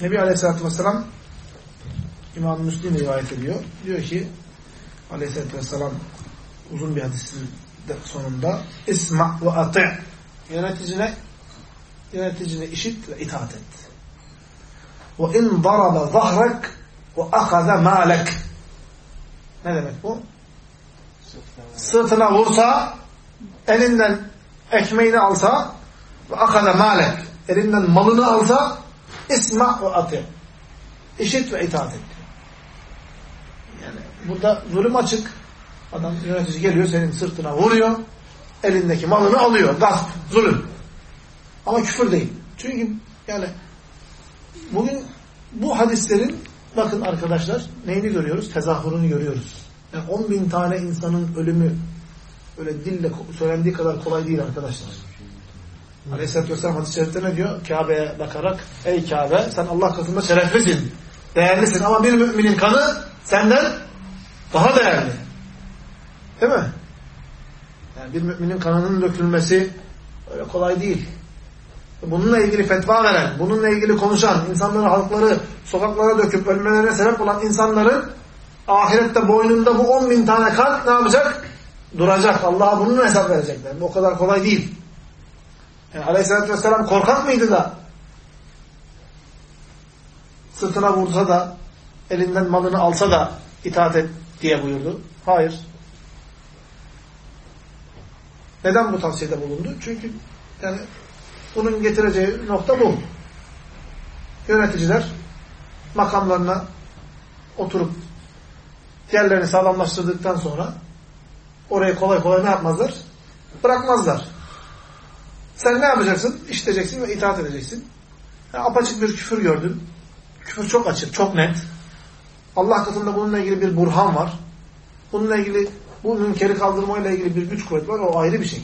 Nebi Aleyhisselatü Vesselam İmam Müslim rivayet ediyor. Diyor ki Aleyhisselatü Vesselam uzun bir hadisin sonunda İsma ve ati' yöneticine yöneticine işit ve itaat et. Ve in daraba zahrak ve ahaza malek. Ne demek bu? Sırtına vursa, elinden ekmeğini alsa ve ahaza malek. Elinden malını alsa isma ve ati. İşit ve itaat et. Yani burada zulüm açık. Adam yönetici geliyor senin sırtına vuruyor. Elindeki malını alıyor. Gasp, zulüm. Ama küfür değil. Çünkü yani bugün bu hadislerin bakın arkadaşlar neyini görüyoruz? Tezahürünü görüyoruz. Yani 10 bin tane insanın ölümü öyle dille söylendiği kadar kolay değil arkadaşlar. Aleyhisselatü Vesselam hadis-i şerifte ne diyor? Kabe'ye bakarak ey Kabe sen Allah katında şereflisin, değerlisin ama bir müminin kanı senden daha değerli. Değil mi? Yani bir müminin kanının dökülmesi öyle kolay değil. Bununla ilgili fetva veren, bununla ilgili konuşan, insanları, halkları sokaklara döküp ölmelerine sebep olan insanların ahirette boynunda bu on bin tane kan ne yapacak? Duracak. Allah'a bunun hesap verecekler. Bu o kadar kolay değil. Yani Aleyhisselatü Vesselam korkak mıydı da sırtına vursa da elinden malını alsa da itaat et diye buyurdu. Hayır. Neden bu tavsiyede bulundu? Çünkü yani bunun getireceği nokta bu. Yöneticiler makamlarına oturup yerlerini sağlamlaştırdıktan sonra orayı kolay kolay ne yapmazlar? Bırakmazlar. Sen ne yapacaksın? İşiteceksin ve itaat edeceksin. Yani apaçık bir küfür gördün. Küfür çok açık, çok net. Allah katında bununla ilgili bir burhan var. Bununla ilgili bu münkeri kaldırmayla ilgili bir güç kuvvet var. O ayrı bir şey.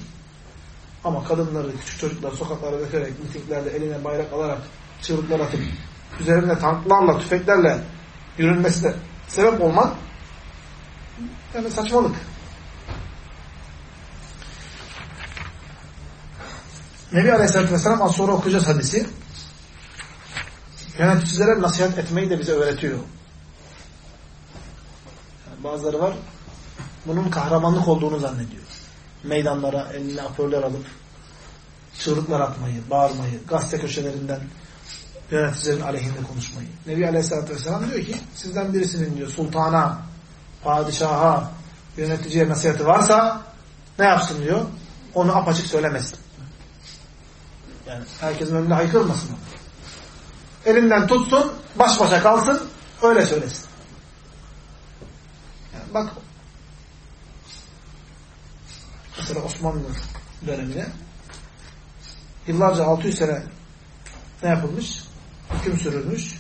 Ama kadınları, küçük çocuklar sokaklara dökerek, mitinglerde eline bayrak alarak, çığlıklar atıp, üzerinde tanklarla, tüfeklerle yürünmesine sebep olman yani saçmalık. Nebi Aleyhisselatü Vesselam az sonra okuyacağız hadisi. Yöneticilere nasihat etmeyi de bize öğretiyor. Bazıları var, bunun kahramanlık olduğunu zannediyor. meydanlara eline apörler alıp çığlıklar atmayı, bağırmayı, gazete köşelerinden yöneticilerin aleyhinde konuşmayı. Nebi Aleyhisselatü Vesselam diyor ki sizden birisinin diyor sultana, padişaha, yöneticiye nasihati varsa ne yapsın diyor? Onu apaçık söylemesin. Yani herkesin önünde haykırmasın. Elinden tutsun, baş başa kalsın, öyle söylesin. Bak mesela Osmanlı dönemine yıllarca 600 sene ne yapılmış? Hüküm sürülmüş.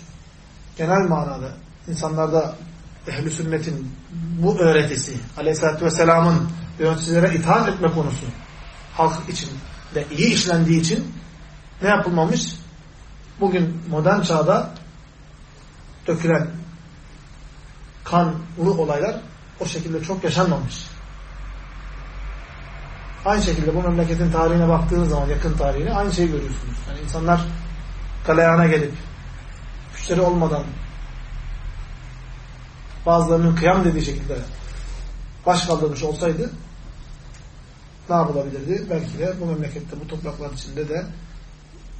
Genel manada insanlarda ehl sünnetin bu öğretisi aleyhissalatü vesselamın yöneticilere itaat etme konusu halk için de iyi işlendiği için ne yapılmamış? Bugün modern çağda dökülen kanlı olaylar o şekilde çok yaşanmamış. Aynı şekilde bu memleketin tarihine baktığınız zaman, yakın tarihine aynı şeyi görüyorsunuz. Yani insanlar galeyana gelip güçleri olmadan bazılarının kıyam dediği şekilde baş kaldırmış olsaydı ne yapılabilirdi? Belki de bu memlekette, bu topraklar içinde de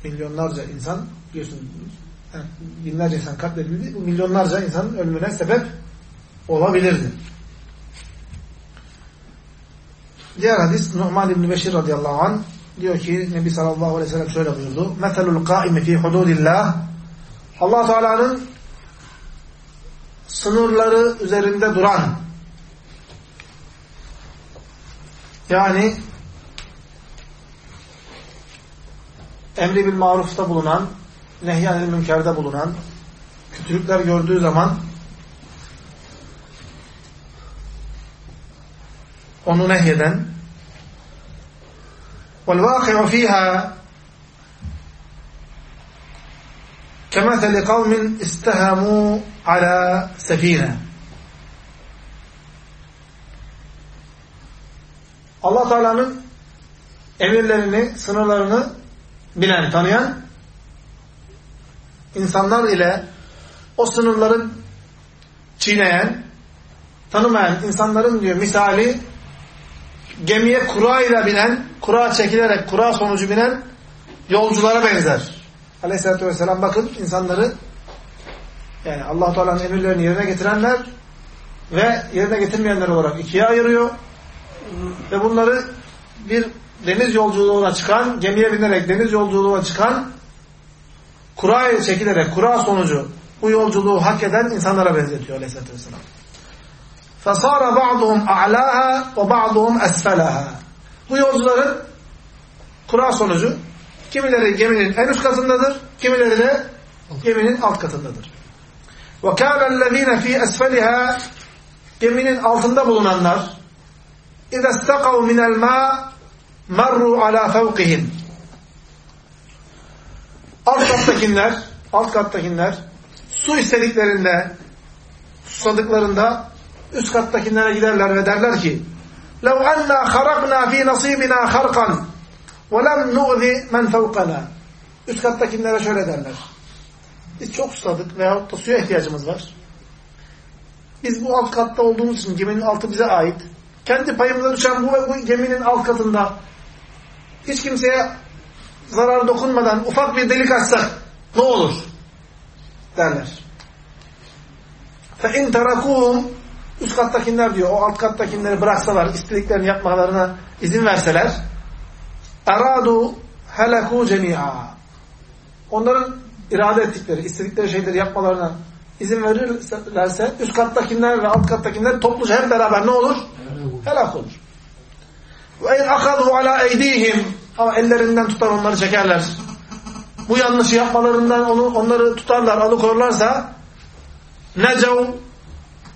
milyonlarca insan biliyorsunuz yani binlerce insan katledildi. Bu milyonlarca insanın ölümüne sebep olabilirdi. Diğer hadis Nu'man İbni Beşir radıyallahu anh diyor ki Nebi sallallahu aleyhi ve sellem şöyle buyurdu. Metelul kaimi fi hududillah allah Teala'nın sınırları üzerinde duran yani emri bil marufta bulunan nehyanil münkerde bulunan kötülükler gördüğü zaman onu nehyeden وَالْوَاقِعُ ف۪يهَا كَمَثَلِ قَوْمٍ اِسْتَهَمُوا عَلَى سَف۪ينَ allah Teala'nın emirlerini, sınırlarını bilen, tanıyan insanlar ile o sınırları çiğneyen, tanımayan insanların diyor misali gemiye kura ile binen, kura çekilerek, kura sonucu binen yolculara benzer. Aleyhisselatü Vesselam bakın insanları yani allah Teala'nın emirlerini yerine getirenler ve yerine getirmeyenler olarak ikiye ayırıyor. Ve bunları bir deniz yolculuğuna çıkan, gemiye binerek deniz yolculuğuna çıkan, kuraya çekilerek, kura sonucu bu yolculuğu hak eden insanlara benzetiyor Aleyhisselatü Vesselam. فَصَارَ بَعْضُهُمْ أَعْلَاهَا وَبَعْضُهُمْ أَسْفَلَهَا Bu yolcuların kura sonucu kimileri geminin en üst katındadır, kimileri de geminin alt katındadır. وَكَانَ الَّذ۪ينَ ف۪ي أَسْفَلِهَا Geminin altında bulunanlar اِذَا اسْتَقَوْا مِنَ الْمَاءِ مَرُّوا عَلَى فَوْقِهِمْ Alt kattakiler, alt kattakiler su istediklerinde, susadıklarında üst kattakilere giderler ve derler ki لَوْ أَنَّا خَرَقْنَا ف۪ي نَصِيبِنَا خَرْقًا وَلَمْ نُؤْذِ مَنْ فَوْقَنَا Üst kattakilere şöyle derler. Biz çok susadık veyahut da suya ihtiyacımız var. Biz bu alt katta olduğumuz için geminin altı bize ait. Kendi payımıza düşen bu ve bu geminin alt katında hiç kimseye zarar dokunmadan ufak bir delik açsak ne olur? Derler. فَاِنْ تَرَكُوهُمْ Üst kattakiler diyor o alt kattakileri bıraksalar, istediklerini yapmalarına izin verseler eradu helaku cemi'a onların irade ettikleri, istedikleri şeyleri yapmalarına izin verirlerse üst kattakiler ve alt kattakiler topluca hep beraber ne olur? Helak olur. Ve in akadu ala eydihim ama ellerinden tutar onları çekerler. Bu yanlışı yapmalarından onu, onları tutarlar, alıkorlarsa necav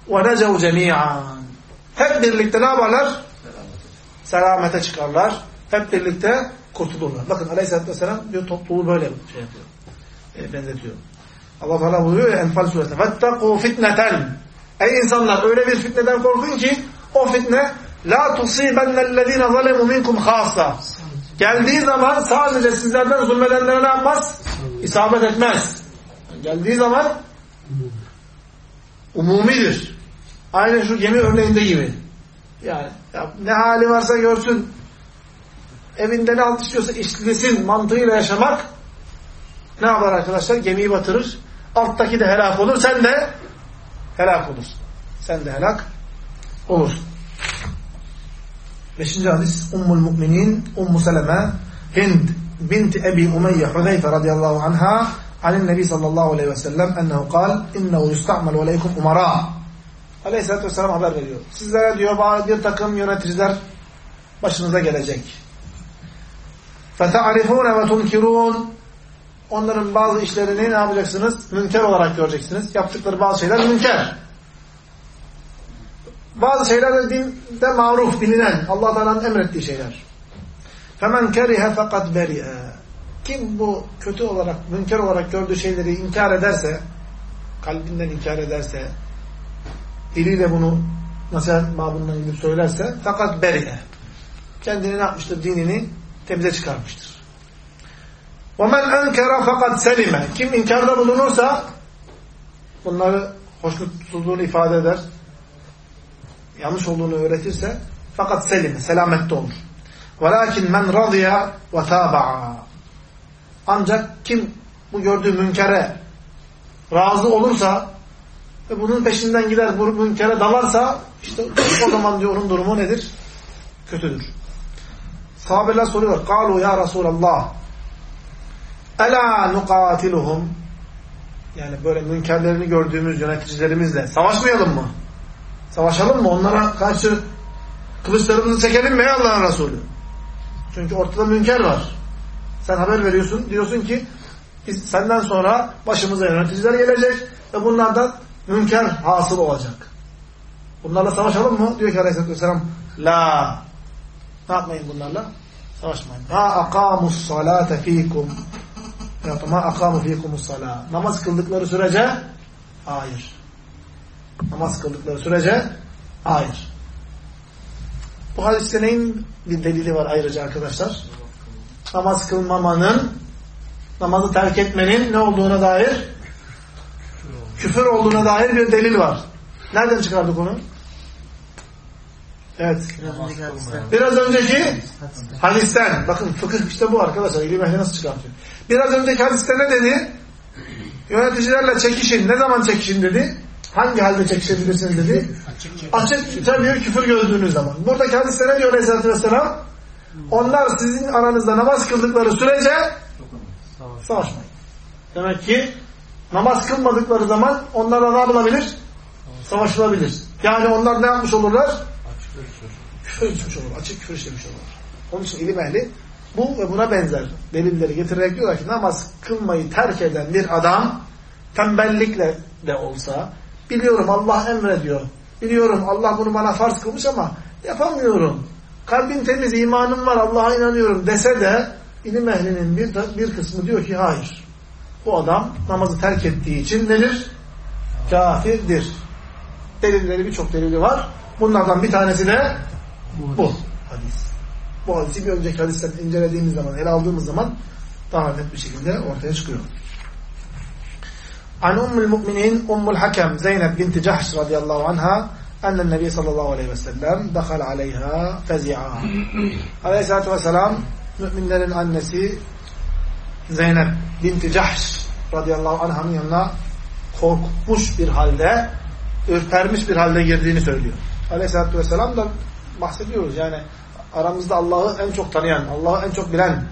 ve necav cemi'an. Hep birlikte ne yaparlar? Selamete çıkarlar. Hep birlikte kurtulurlar. Bakın Aleyhisselatü Vesselam bir topluluğu böyle şey yapıyor. E, benzetiyor. Allah Teala buyuruyor ya Enfal suresinde وَاتَّقُوا fitneten Ey insanlar öyle bir fitneden korkun ki o fitne la tusibennellezine zalemu minkum hassa. Geldiği zaman sadece sizlerden zulmedenlere ne yapmaz? İsabet etmez. Geldiği zaman umumidir. Aynen şu gemi örneğinde gibi. Yani ya ne hali varsa görsün. Evinde ne alt istiyorsa işlesin mantığıyla yaşamak ne yapar arkadaşlar? Gemiyi batırır. Alttaki de helak olur. Sen de helak olursun. Sen de helak olursun. Beşinci hadis Ummul Müminin Ummu Seleme Hind binti Ebi Umeyye Hudeyfe radıyallahu anha anin Nebi sallallahu aleyhi ve sellem ennehu kal innehu yusta'mal aleykum umara Aleyhisselatü vesselam haber veriyor. Sizlere diyor bir takım yöneticiler başınıza gelecek. فَتَعْرِفُونَ وَتُنْكِرُونَ Onların bazı işlerini ne yapacaksınız? Münker olarak göreceksiniz. Yaptıkları bazı şeyler münker. Bazı şeyler de dinde maruf, bilinen, Allah Teala'nın emrettiği şeyler. Femen kerihe fakat beri'e. Kim bu kötü olarak, münker olarak gördüğü şeyleri inkar ederse, kalbinden inkar ederse, diliyle bunu nasihat babından gidip söylerse, fakat beri'e. Kendini ne yapmıştır? Dinini temize çıkarmıştır. وَمَنْ اَنْكَرَ fakat selime. Kim inkarda bulunursa, bunları hoşnutsuzluğunu ifade eder, yanlış olduğunu öğretirse fakat selim, selamette olur. وَلَاكِنْ مَنْ رَضِيَ وَتَابَعَ Ancak kim bu gördüğü münkere razı olursa ve bunun peşinden gider, bu münkere dalarsa işte o zaman diyor onun durumu nedir? Kötüdür. Sahabeler soruyor. Kalu ya Resulallah Ela nukatiluhum yani böyle münkerlerini gördüğümüz yöneticilerimizle savaşmayalım mı? Savaşalım mı? Onlara karşı kılıçlarımızı çekelim mi Allah'ın Resulü? Çünkü ortada münker var. Sen haber veriyorsun. Diyorsun ki biz senden sonra başımıza yöneticiler gelecek ve bunlardan münker hasıl olacak. Bunlarla savaşalım mı? Diyor ki Aleyhisselatü Vesselam La. Ne yapmayın bunlarla? Savaşmayın. Ma akamus salate fikum. Ma akamu fikumus salat. Namaz kıldıkları sürece hayır. Namaz kıldıkları sürece hayır. Bu hadiste neyin bir delili var ayrıca arkadaşlar? Namaz kılmamanın, namazı terk etmenin ne olduğuna dair küfür olduğuna dair bir delil var. Nereden çıkardık onu? Evet. Biraz önceki hadisten. Bakın fıkıh işte bu arkadaşlar. İlim ehli nasıl çıkartıyor? Biraz önceki hadiste ne dedi? Yöneticilerle çekişin. Ne zaman çekişin dedi? Hangi halde çekişebilirsiniz dedi? Açık tabii küfür gördüğünüz zaman. Buradaki hadiste ne diyor Aleyhisselatü Vesselam? Onlar sizin aranızda namaz kıldıkları sürece savaşmayın. Demek ki namaz kılmadıkları zaman onlarla ne yapılabilir? Savaşılabilir. Yani onlar ne yapmış olurlar? Küfür etmiş olur. Açık küfür işlemiş olurlar. Onun için ilim ehli bu ve buna benzer delilleri getirerek diyorlar ki namaz kılmayı terk eden bir adam tembellikle de olsa biliyorum Allah emrediyor. Biliyorum Allah bunu bana farz kılmış ama yapamıyorum. Kalbim temiz, imanım var, Allah'a inanıyorum dese de ilim ehlinin bir, bir kısmı diyor ki hayır. Bu adam namazı terk ettiği için nedir? Kafirdir. Delilleri birçok delili var. Bunlardan bir tanesi de bu hadis. Bu hadisi bir önceki hadisten incelediğimiz zaman, ele aldığımız zaman daha net bir şekilde ortaya çıkıyor. An Ummul Müminin Ummul Hakem Zeynep binti Cahş radıyallahu anha ennen Nebi sallallahu aleyhi ve sellem dakal aleyha fezi'a. (clears throat) Aleyhissalatü vesselam müminlerin annesi Zeynep binti Cahş radıyallahu anh'ın yanına korkmuş bir halde ürpermiş bir halde girdiğini söylüyor. Aleyhissalatü vesselam da bahsediyoruz yani aramızda Allah'ı en çok tanıyan, Allah'ı en çok bilen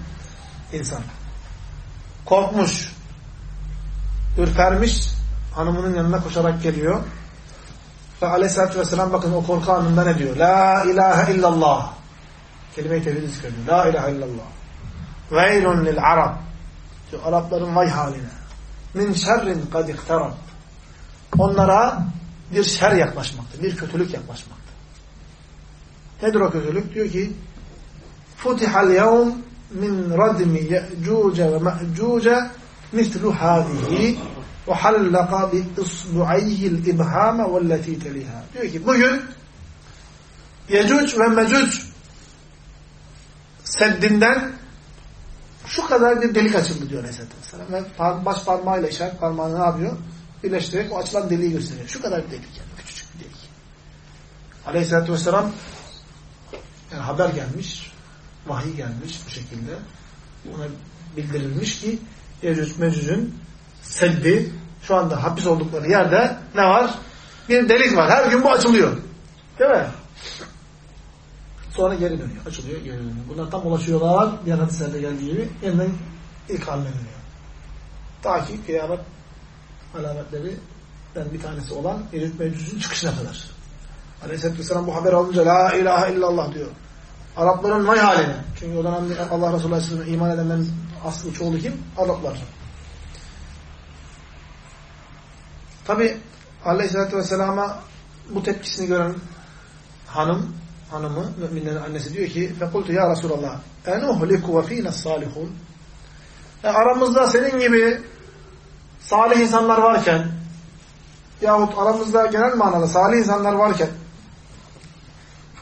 insan. Korkmuş, ürpermiş, hanımının yanına koşarak geliyor. Ve aleyhissalatü vesselam bakın o korku anında ne diyor? La ilahe illallah. Kelime-i tevhid. La ilahe illallah. Veylun lil arab. Diyor, Arapların vay haline. Min şerrin kad iktarab. Onlara bir şer yaklaşmakta, bir kötülük yaklaşmakta. Nedir o kötülük? Diyor ki Futihal yevm min radmi ye'cuce ve me'cuce mislu hâzihi ve hallaka bi isbu'ayhil ibhame velleti teliha. Diyor ki bugün Yecuc ve Mecuc seddinden şu kadar bir delik açıldı diyor Aleyhisselatü Vesselam. Ve baş parmağıyla işaret parmağını ne yapıyor? Birleştirerek o açılan deliği gösteriyor. Şu kadar bir delik yani. Küçücük bir delik. Aleyhisselatü Vesselam Yani haber gelmiş, vahiy gelmiş bu şekilde. Ona bildirilmiş ki Yecüc Mecüc'ün seddi şu anda hapis oldukları yerde ne var? Bir delik var. Her gün bu açılıyor. Değil mi? Sonra geri dönüyor. Açılıyor, geri dönüyor. Bunlar tam ulaşıyorlar. Diğer hadislerde geldiği gibi yeniden ilk haline dönüyor. Ta ki kıyamet alametlerinden bir tanesi olan Yecüc Mecüc'ün çıkışına kadar. Aleyhisselatü Vesselam bu haber alınca La ilahe illallah diyor. Arapların vay haline. Çünkü o dönem Allah Resulü Aleyhisselam'a iman edenlerin aslı çoğulu kim? Araplar. Tabi Aleyhisselatü Vesselam'a bu tepkisini gören hanım, hanımı, müminlerin annesi diyor ki فَقُلْتُ ya Resulallah اَنُهْلِكُ وَف۪ينَ الصَّالِحُونَ yani Aramızda senin gibi salih insanlar varken yahut aramızda genel manada salih insanlar varken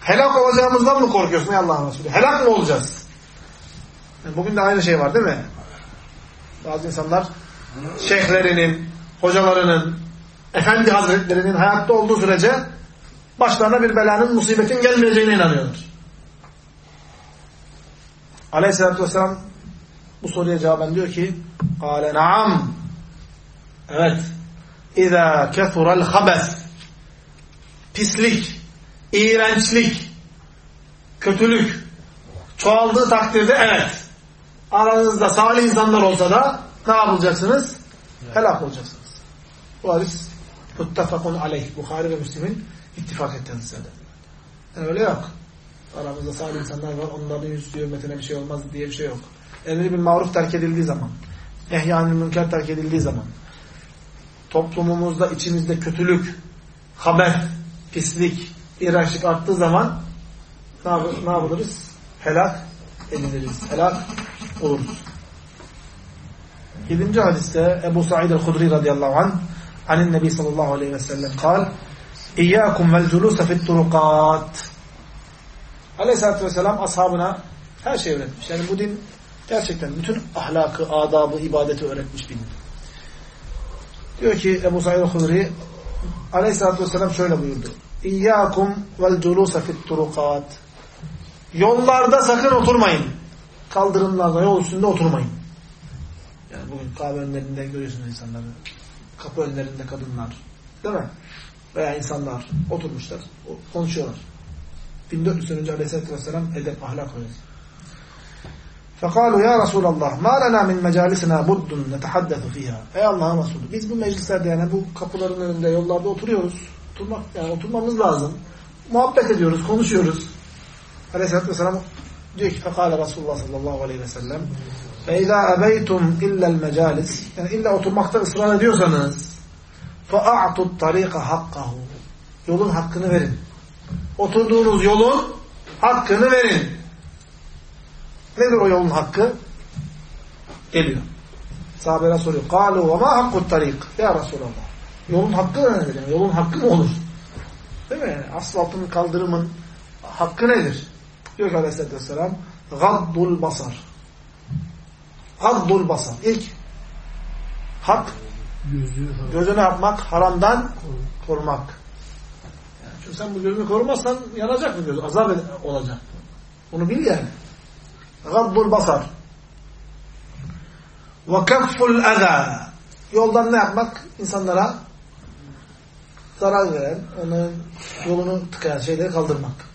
helak olacağımızdan mı korkuyorsun ey Allah'ın Resulü? Helak mı olacağız? Yani bugün de aynı şey var değil mi? Bazı insanlar şeyhlerinin, hocalarının, efendi hazretlerinin hayatta olduğu sürece başlarına bir belanın, musibetin gelmeyeceğine inanıyorlar. Aleyhisselatü Vesselam bu soruya cevaben diyor ki قَالَ نَعَمْ Evet. اِذَا كَثُرَ الْخَبَثِ Pislik, iğrençlik, kötülük çoğaldığı takdirde evet. Aranızda salih insanlar olsa da ne yapacaksınız? Helak olacaksınız. Bu hadis muttefakun aleyh. Bukhari ve Müslim'in ittifak ettiği hadislerden. Yani öyle yok. Aramızda salih insanlar var. Onların yüz hürmetine bir şey olmaz diye bir şey yok. Emri bir maruf terk edildiği zaman, ehyanil münker terk edildiği zaman, toplumumuzda, içimizde kötülük, haber, pislik, iğrençlik arttığı zaman ne, yap ne yapılırız? Helak ediliriz. Helak oluruz. Yedinci hadiste Ebu Sa'id el-Hudri radıyallahu anh anin Nebi sallallahu aleyhi ve sellem kal İyyâkum vel culûse fit turukat Aleyhisselatü vesselam ashabına her şey öğretmiş. Yani bu din gerçekten bütün ahlakı, adabı, ibadeti öğretmiş bir din. Diyor ki Ebu Sa'id el-Hudri Aleyhisselatü vesselam şöyle buyurdu. İyyâkum vel culûse fit turukat Yollarda sakın oturmayın. Kaldırımlarda, yol üstünde oturmayın. Yani bugün kahve önlerinde görüyorsunuz insanları. Kapı önlerinde kadınlar. Değil mi? Veya insanlar oturmuşlar, konuşuyorlar. 1400 sene önce Aleyhisselatü Vesselam edep, ahlak öğretti. فَقَالُوا ya Resulallah مَا لَنَا مِنْ مَجَالِسِنَا بُدٌّ نَتَحَدَّثُ فِيهَا Ey Allah'ın Resulü biz bu meclislerde yani bu kapıların önünde, yollarda oturuyoruz. Oturmak, yani oturmamız lazım. Muhabbet ediyoruz, konuşuyoruz. Aleyhisselatü Vesselam diyor ki فَقَالَ Resulullah sallallahu aleyhi ve sellem فَاِذَا اَبَيْتُمْ اِلَّا الْمَجَالِسِ Yani illa oturmakta ısrar ediyorsanız فَاَعْتُ الطَّرِيقَ حَقَّهُ Yolun hakkını verin. Oturduğunuz yolun hakkını verin. Nedir o yolun hakkı? Geliyor. Sahabelere soruyor. قَالُوا وَمَا حَقُّ الطَّرِيقِ Ya Resulallah. Yolun hakkı nedir? Yani yolun hakkı mı olur? Değil mi? Asfaltın, kaldırımın hakkı nedir? Diyor ki Aleyhisselatü Vesselam gaddul basar. Gaddul basar. İlk hak gözünü yapmak, haramdan korumak. Yani çünkü sen bu gözünü korumazsan yanacak mı göz? Azap olacak. Bunu bil yani. Gaddul basar. Ve kefful eza. Yoldan ne yapmak? İnsanlara zarar veren, onların yolunu tıkayan şeyleri kaldırmak.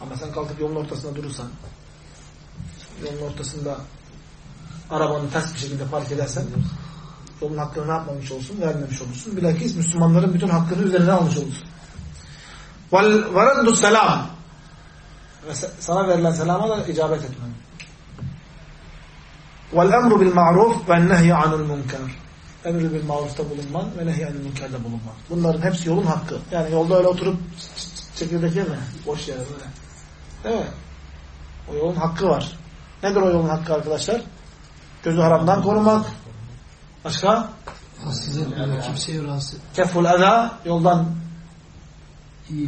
Ama sen kalkıp yolun ortasında durursan, yolun ortasında arabanı ters bir şekilde park edersen, yolun hakkını ne yapmamış olsun, vermemiş olursun. Bilakis Müslümanların bütün hakkını üzerine almış olursun. وَرَدُّ selam Ve sana verilen selama da icabet etmen. وَالْاَمْرُ بِالْمَعْرُوفِ وَالنَّهْيَ عَنُ الْمُنْكَرِ Emri bil marufta bulunman ve nehyanil münkerde bulunman. Bunların hepsi yolun hakkı. Yani yolda öyle oturup çekirdek yeme. Boş yere böyle. Değil mi? O yolun hakkı var. Nedir o yolun hakkı arkadaşlar? Gözü haramdan korumak. Başka? Size kimseye rahatsız. Keful eza yoldan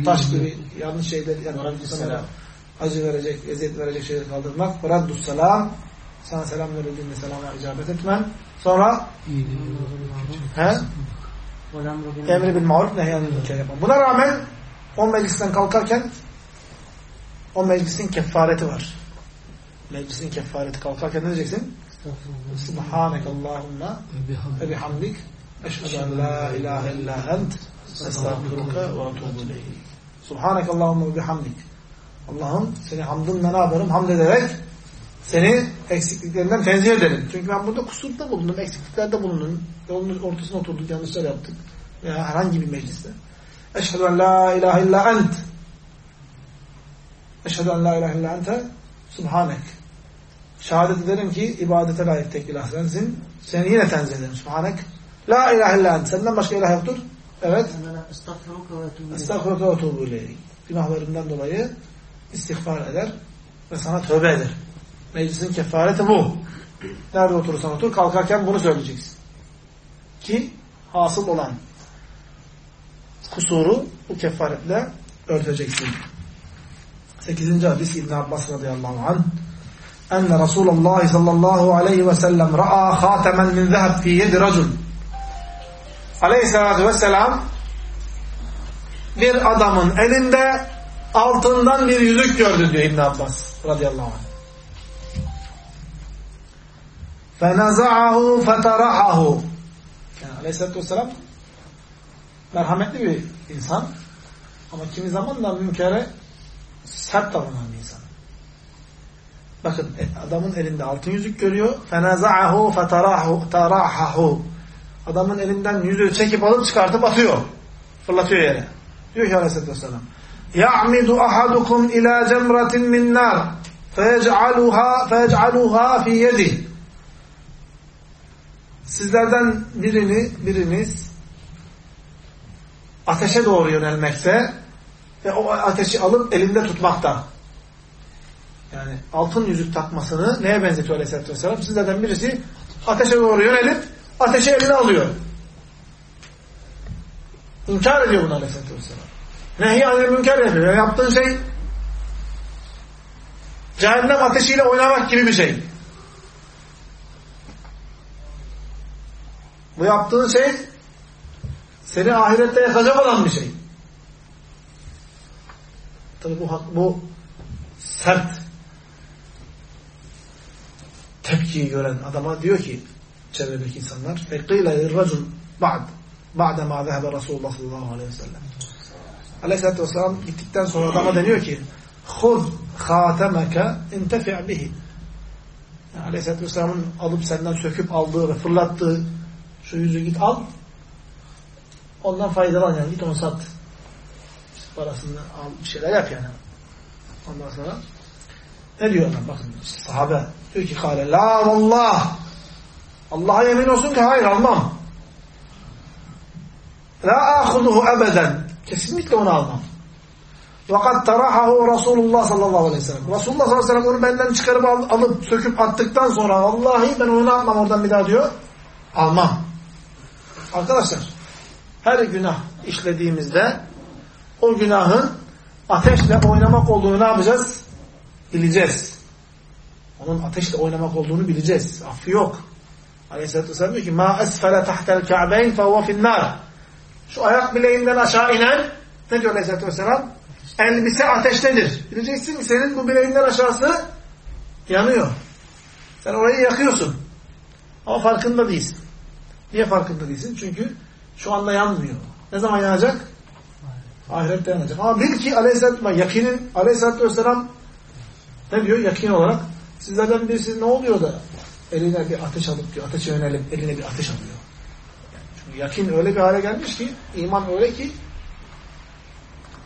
taş gibi yanlış şeyler yani insanlara acı verecek, eziyet verecek şeyleri kaldırmak. Raddus selam sana selam verildiğinde selama icabet etmen. Sonra he? Emri bil maruf nehyanil münker yapman. Buna rağmen o meclisten kalkarken O meclisin kefareti var. Meclisin kefareti. Kalkarken ne diyeceksin? Subhanek Allahumma ve bihamdik. Eşhedü en la ilahe illa ent. Estağfiruka ve etubu ileyh. Subhanek Allahumma ve bihamdik. Allah'ım seni hamdınla ne yaparım? Hamd ederek seni eksikliklerinden tenzih ederim. Çünkü ben burada kusurda bulundum, eksikliklerde bulundum. Yolun ortasına oturduk, yanlışlar yaptık. Veya herhangi bir mecliste. Eşhedü en la ilahe illa ent. Eşhedü en la ilahe illa ente. Subhanek. Şehadet ederim ki ibadete layık tek ilah sensin. Seni yine tenzih ederim. Subhanek. La ilahe illa ent. Senden başka ilah yoktur. Evet. Estağfurullah ve etubu ileyh. Günahlarından dolayı istiğfar eder ve sana tövbe eder. Meclisin kefareti bu. Nerede oturursan otur, kalkarken bunu söyleyeceksin. Ki hasıl olan kusuru bu kefaretle örteceksin. 8. hadis İbn Abbas radıyallahu anh enne Resulullah sallallahu aleyhi ve sellem ra'a khatemen min zeheb fi yedi racul aleyhissalatü vesselam bir adamın elinde altından bir yüzük gördü diyor İbn Abbas radıyallahu anh. فَنَزَعَهُ فَتَرَحَهُ yani Aleyhisselatü Vesselam merhametli bir insan ama kimi zaman da münkere sert davranan bir insan. Bakın adamın elinde altın yüzük görüyor. فَنَزَعَهُ فَتَرَحَهُ Adamın elinden yüzüğü çekip alıp çıkartıp atıyor. Fırlatıyor yere. Diyor ki Aleyhisselatü Vesselam يَعْمِدُ أَحَدُكُمْ إِلَى جَمْرَةٍ مِنْ نَارٍ فَيَجْعَلُهَا فَيَجْعَلُهَا فِي يَدِهِ Sizlerden birini, biriniz ateşe doğru yönelmekte ve o ateşi alıp elinde tutmakta. Yani altın yüzük takmasını neye benzetiyor Aleyhisselatü Vesselam? Sizlerden birisi ateşe doğru yönelip ateşi eline alıyor. İnkar ediyor bunu Aleyhisselatü Vesselam. Nehi anil münker yapıyor. Yaptığın şey cehennem ateşiyle oynamak gibi bir şey. Bu yaptığın şey seni ahirette yakacak olan bir şey. Tabi bu, bu sert tepkiyi gören adama diyor ki çevredeki insanlar فَقِيلَ لِلْرَجُلْ بَعْدْ بَعْدَ مَا ذَهَبَ رَسُولُ اللّٰهِ sallallahu aleyhi ve sellem Aleyhisselatü Vesselam gittikten sonra adama deniyor ki خُذْ خَاتَمَكَ اِنْتَفِعْ بِهِ yani Aleyhisselatü Vesselam'ın alıp senden söküp aldığı ve fırlattığı şu yüzü git al ondan faydalan yani git onu sat işte parasını al bir şeyler yap yani ondan sonra ne diyor adam bakın sahabe diyor ki kâle la vallah. Allah'a yemin olsun ki hayır almam. La ahuduhu ebeden kesinlikle onu almam. Fakat tarahahu Resulullah sallallahu aleyhi ve sellem. Resulullah sallallahu aleyhi ve sellem onu benden çıkarıp al, alıp söküp attıktan sonra vallahi ben onu almam oradan bir daha? diyor. Almam. Arkadaşlar her günah işlediğimizde o günahın ateşle oynamak olduğunu ne yapacağız? Bileceğiz. Onun ateşle oynamak olduğunu bileceğiz. Affı yok. Aleyhisselatü Vesselam diyor ki مَا أَسْفَلَ تَحْتَ الْكَعْبَيْنِ فَهُوَ فِي النَّارِ Şu ayak bileğinden aşağı inen ne diyor Aleyhisselatü Vesselam? Elbise ateştedir. Bileceksin ki senin bu bileğinden aşağısı yanıyor. Sen orayı yakıyorsun. Ama farkında değilsin. Niye farkında değilsin? Çünkü şu anda yanmıyor. Ne zaman yanacak? Ahirette yanacak. Ama bil ki aleyhisselatü yakinin aleyhisselatü vesselam ne diyor? Yakin olarak sizlerden birisi ne oluyor da eline bir ateş alıp diyor. Ateşe yönelip eline bir ateş alıyor. Çünkü yakin öyle bir hale gelmiş ki iman öyle ki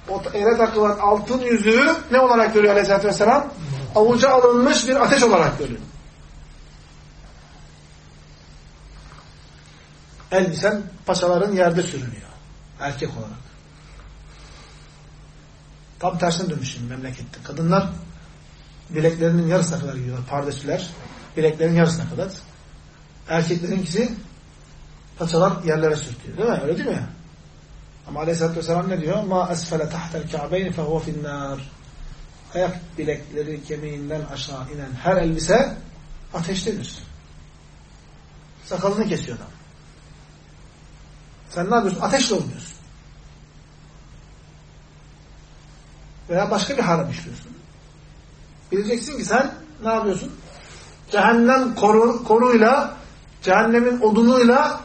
o ele takılan altın yüzüğü ne olarak görüyor aleyhisselatü vesselam? Avuca alınmış bir ateş olarak görüyor. elbisen paçaların yerde sürünüyor. Erkek olarak. Tam tersine dönmüş şimdi memlekette. Kadınlar bileklerinin yarısına kadar giyiyorlar. Pardesüler. Bileklerin yarısına kadar. Erkeklerinkisi paçalar yerlere sürtüyor. Değil mi? Öyle değil mi? Ama Aleyhisselatü Vesselam ne diyor? Ma esfele tahtel ka'beyni fehuve finnâr. Ayak bilekleri kemiğinden aşağı inen her elbise ateştedir. Sakalını kesiyor adam. Sen ne yapıyorsun? Ateşle oynuyorsun. Veya başka bir haram işliyorsun. Bileceksin ki sen ne yapıyorsun? Cehennem koru, koruyla, cehennemin odunuyla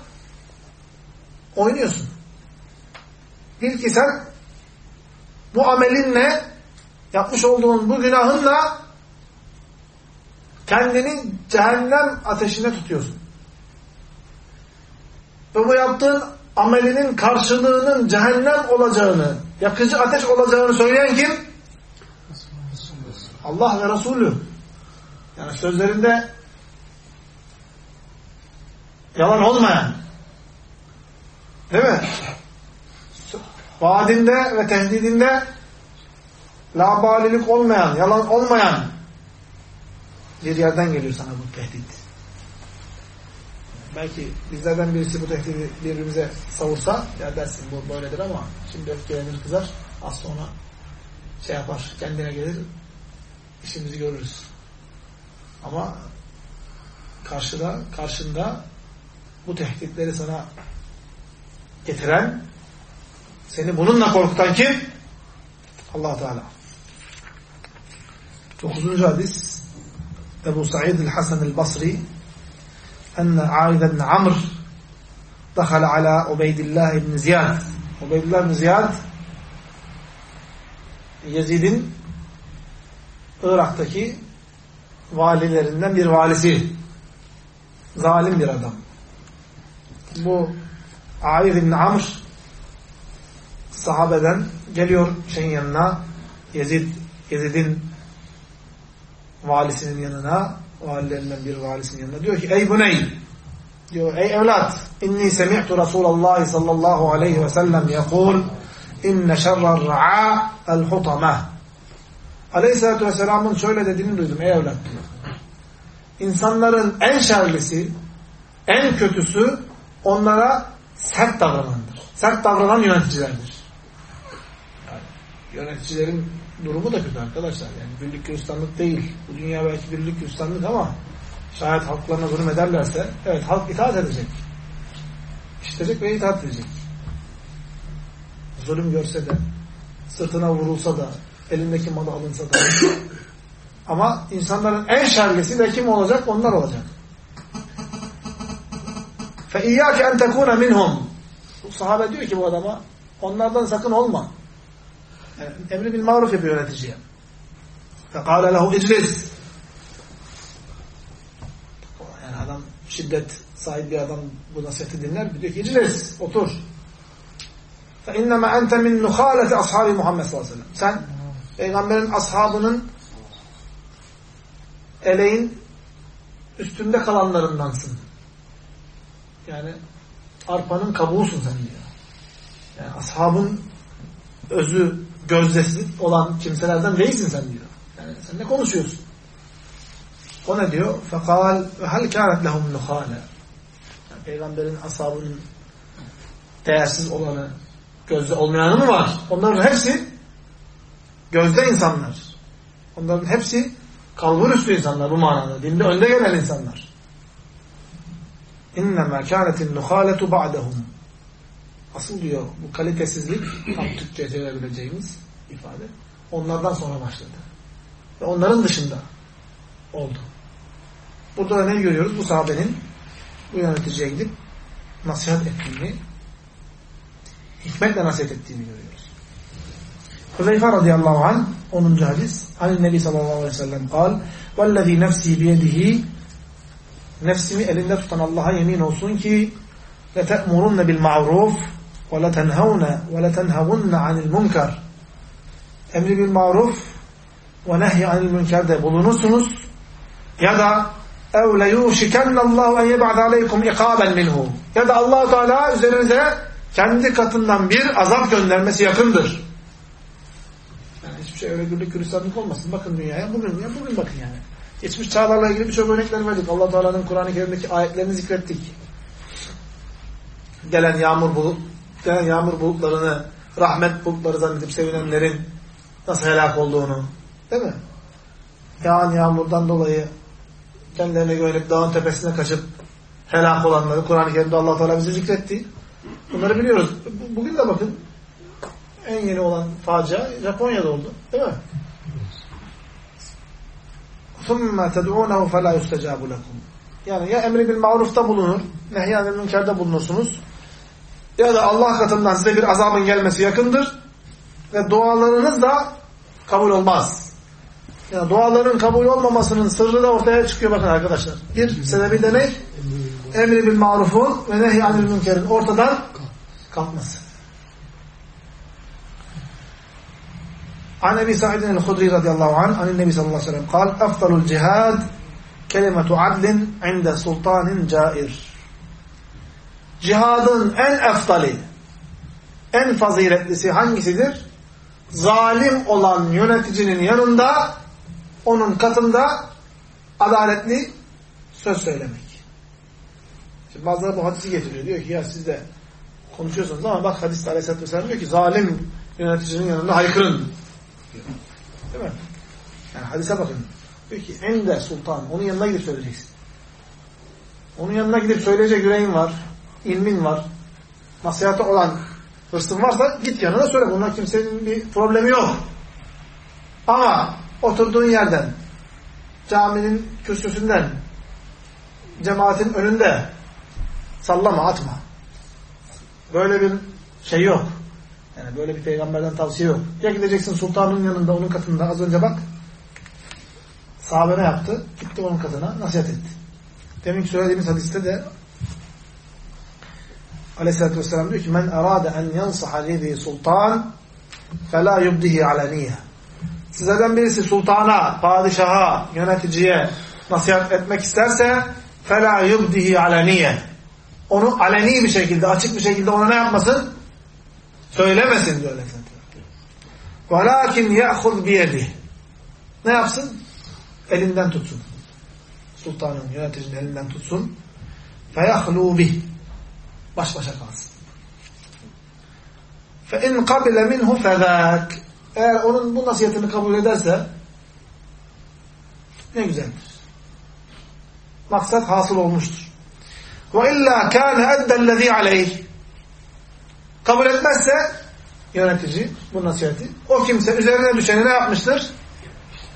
oynuyorsun. Bil ki sen bu amelinle, yapmış olduğun bu günahınla kendini cehennem ateşine tutuyorsun. Ve bu yaptığın amelinin karşılığının cehennem olacağını, yakıcı ateş olacağını söyleyen kim? Allah ve Resulü. Yani sözlerinde yalan olmayan, değil mi? Vaadinde ve tehdidinde labalilik olmayan, yalan olmayan bir yerden geliyor sana bu tehdit. Belki bizlerden birisi bu tehdidi birbirimize savursa ya dersin bu böyledir ama şimdi öfkelenir kızar az sonra şey yapar kendine gelir işimizi görürüz. Ama karşıda karşında bu tehditleri sana getiren seni bununla korkutan kim? allah Teala. Dokuzuncu hadis Ebu Sa'id el-Hasan el-Basri enne Aid ibn Amr dakhala ala Ubeydillah ibn Ziyad Ubeydillah ibn Ziyad Yezid'in Irak'taki valilerinden bir valisi. Zalim bir adam. Bu Aid ibn Amr sahabeden geliyor şeyin yanına Yezid Yezid'in valisinin yanına valilerinden bir valisinin yanına diyor ki ey buney diyor ey evlat inni semi'tu Resulallah sallallahu aleyhi ve sellem yekul inne şerrer ra'a el hutamah Aleyhisselatü Vesselam'ın şöyle dediğini duydum ey evlat. İnsanların en şerlisi, en kötüsü onlara sert davranandır. Sert davranan yöneticilerdir. Yani yöneticilerin durumu da kötü arkadaşlar. Yani birlik gülistanlık değil. Bu dünya belki birlik gülistanlık ama şayet halklarına zulüm ederlerse evet halk itaat edecek. İşitecek ve itaat edecek. Zulüm görse de sırtına vurulsa da elindeki malı alınsa da ama insanların en şerlisi de kim olacak? Onlar olacak. فَاِيَّاكَ اَنْ تَكُونَ مِنْهُمْ Sahabe diyor ki bu adama onlardan sakın olma. Yani emri bil maruf yapıyor yöneticiye. فَقَالَ لَهُ اِجْلِسْ Yani adam şiddet sahibi bir adam bu nasihati dinler. Diyor ki iclis, otur. فَاِنَّمَا اَنْتَ مِنْ نُخَالَةِ أَصْحَابِ Muhammed sallallahu aleyhi ve sellem. Sen peygamberin ashabının eleğin üstünde kalanlarındansın. Yani arpanın kabuğusun sen diyor. Yani ashabın özü, gözdesi olan kimselerden değilsin sen diyor. Yani sen ne konuşuyorsun? O ne diyor? فَقَالْ وَهَلْ كَانَتْ لَهُمْ نُخَالَ yani Peygamberin ashabının değersiz olanı, gözde olmayanı mı var? Onların hepsi gözde insanlar. Onların hepsi kalbur üstü insanlar bu manada. Dinde önde gelen insanlar. اِنَّمَا كَانَتِ النُّخَالَةُ بَعْدَهُمْ Asıl diyor bu kalitesizlik tam Türkçe çevirebileceğimiz ifade onlardan sonra başladı. Ve onların dışında oldu. Burada da ne görüyoruz? Bu sahabenin bu yöneticiye gidip nasihat ettiğini hikmetle nasihat ettiğini görüyoruz. Huzeyfe radıyallahu anh 10. hadis Hani Nebi sallallahu aleyhi ve sellem kal وَالَّذ۪ي نَفْسِي بِيَدِهِ Nefsimi elinde tutan Allah'a yemin olsun ki لَتَأْمُرُنَّ بِالْمَعْرُوفِ وَلَتَنْهَوْنَ وَلَتَنْهَوُنَّ عَنِ الْمُنْكَرِ Emri bil maruf ve nehy anil münkerde bulunursunuz ya da ev le yuşikanna Allahu en yeb'ad aleykum ikaben minhu ya da Allah Teala üzerinize kendi katından bir azap göndermesi yakındır. Hiçbir şey öyle güllük gülistanlık olmasın. Bakın dünyaya bugün ya bugün bakın yani. Geçmiş çağlarla ilgili birçok örnekler verdik. Allah Teala'nın Kur'an-ı Kerim'deki ayetlerini zikrettik. Gelen yağmur bulut, gelen yağmur bulutlarını rahmet bulutları zannedip sevinenlerin nasıl helak olduğunu. Değil mi? Yağan yağmurdan dolayı kendilerine güvenip dağın tepesine kaçıp helak olanları Kur'an-ı Kerim'de allah Teala bize zikretti. Bunları biliyoruz. Bugün de bakın en yeni olan facia Japonya'da oldu. Değil mi? ثُمَّ تَدْعُونَهُ فَلَا يُسْتَجَابُ لَكُمْ Yani ya emri bil marufta bulunur, nehyanil münkerde bulunursunuz. Ya da Allah katından size bir azabın gelmesi yakındır. Ve dualarınız da kabul olmaz. Yani duaların kabul olmamasının sırrı da ortaya çıkıyor bakın arkadaşlar. Bir sebebi de ne? Emri bil marufun ve nehyanil münkerin ortadan kalkması. An Ebi Sa'idin el-Hudri radıyallahu anh anin Nebi sallallahu aleyhi ve sellem kal eftalul cihad kelimetu adlin inde sultanin cair. Cihadın en eftali, en faziletlisi hangisidir? Zalim olan yöneticinin yanında, onun katında adaletli söz söylemek. Şimdi bazıları bu hadisi getiriyor. Diyor ki ya siz de konuşuyorsunuz ama bak hadiste aleyhissalatü vesselam diyor ki zalim yöneticinin yanında haykırın. Değil mi? Yani hadise bakın. Diyor ki ende sultan. Onun yanına gidip söyleyeceksin. Onun yanına gidip söyleyecek yüreğin var. ilmin var. Nasihata olan hırsın varsa git yanına söyle. Bununla kimsenin bir problemi yok. Ama oturduğun yerden caminin kürsüsünden cemaatin önünde sallama, atma. Böyle bir şey yok. Yani böyle bir peygamberden tavsiye yok. Ya gideceksin sultanın yanında, onun katında az önce bak. Sahabe ne yaptı? Gitti onun katına, nasihat etti. Demin söylediğimiz hadiste de Aleyhisselatü Vesselam diyor ki men arade en yansaha lidi sultan felâ yubdihi alaniye Sizlerden birisi sultana, padişaha, yöneticiye nasihat etmek isterse felâ yubdihi alaniye Onu aleni bir şekilde, açık bir şekilde ona ne yapmasın? Söylemesin diyor Aleyhisselatü وَلَاكِنْ يَأْخُذْ بِيَدِهِ Ne yapsın? Elinden tutsun. Sultanın, yöneticinin elinden tutsun. فَيَخْلُوا بِهِ Baş başa kalsın. فَاِنْ قَبِلَ مِنْهُ فَذَاكِ Eğer onun bu nasihatini kabul ederse ne güzeldir. Maksat hasıl olmuştur. وَاِلَّا كَانَ اَدَّ الَّذ۪ي عَلَيْهِ Kabul etmezse yönetici bu nasihati o kimse üzerine düşeni ne yapmıştır?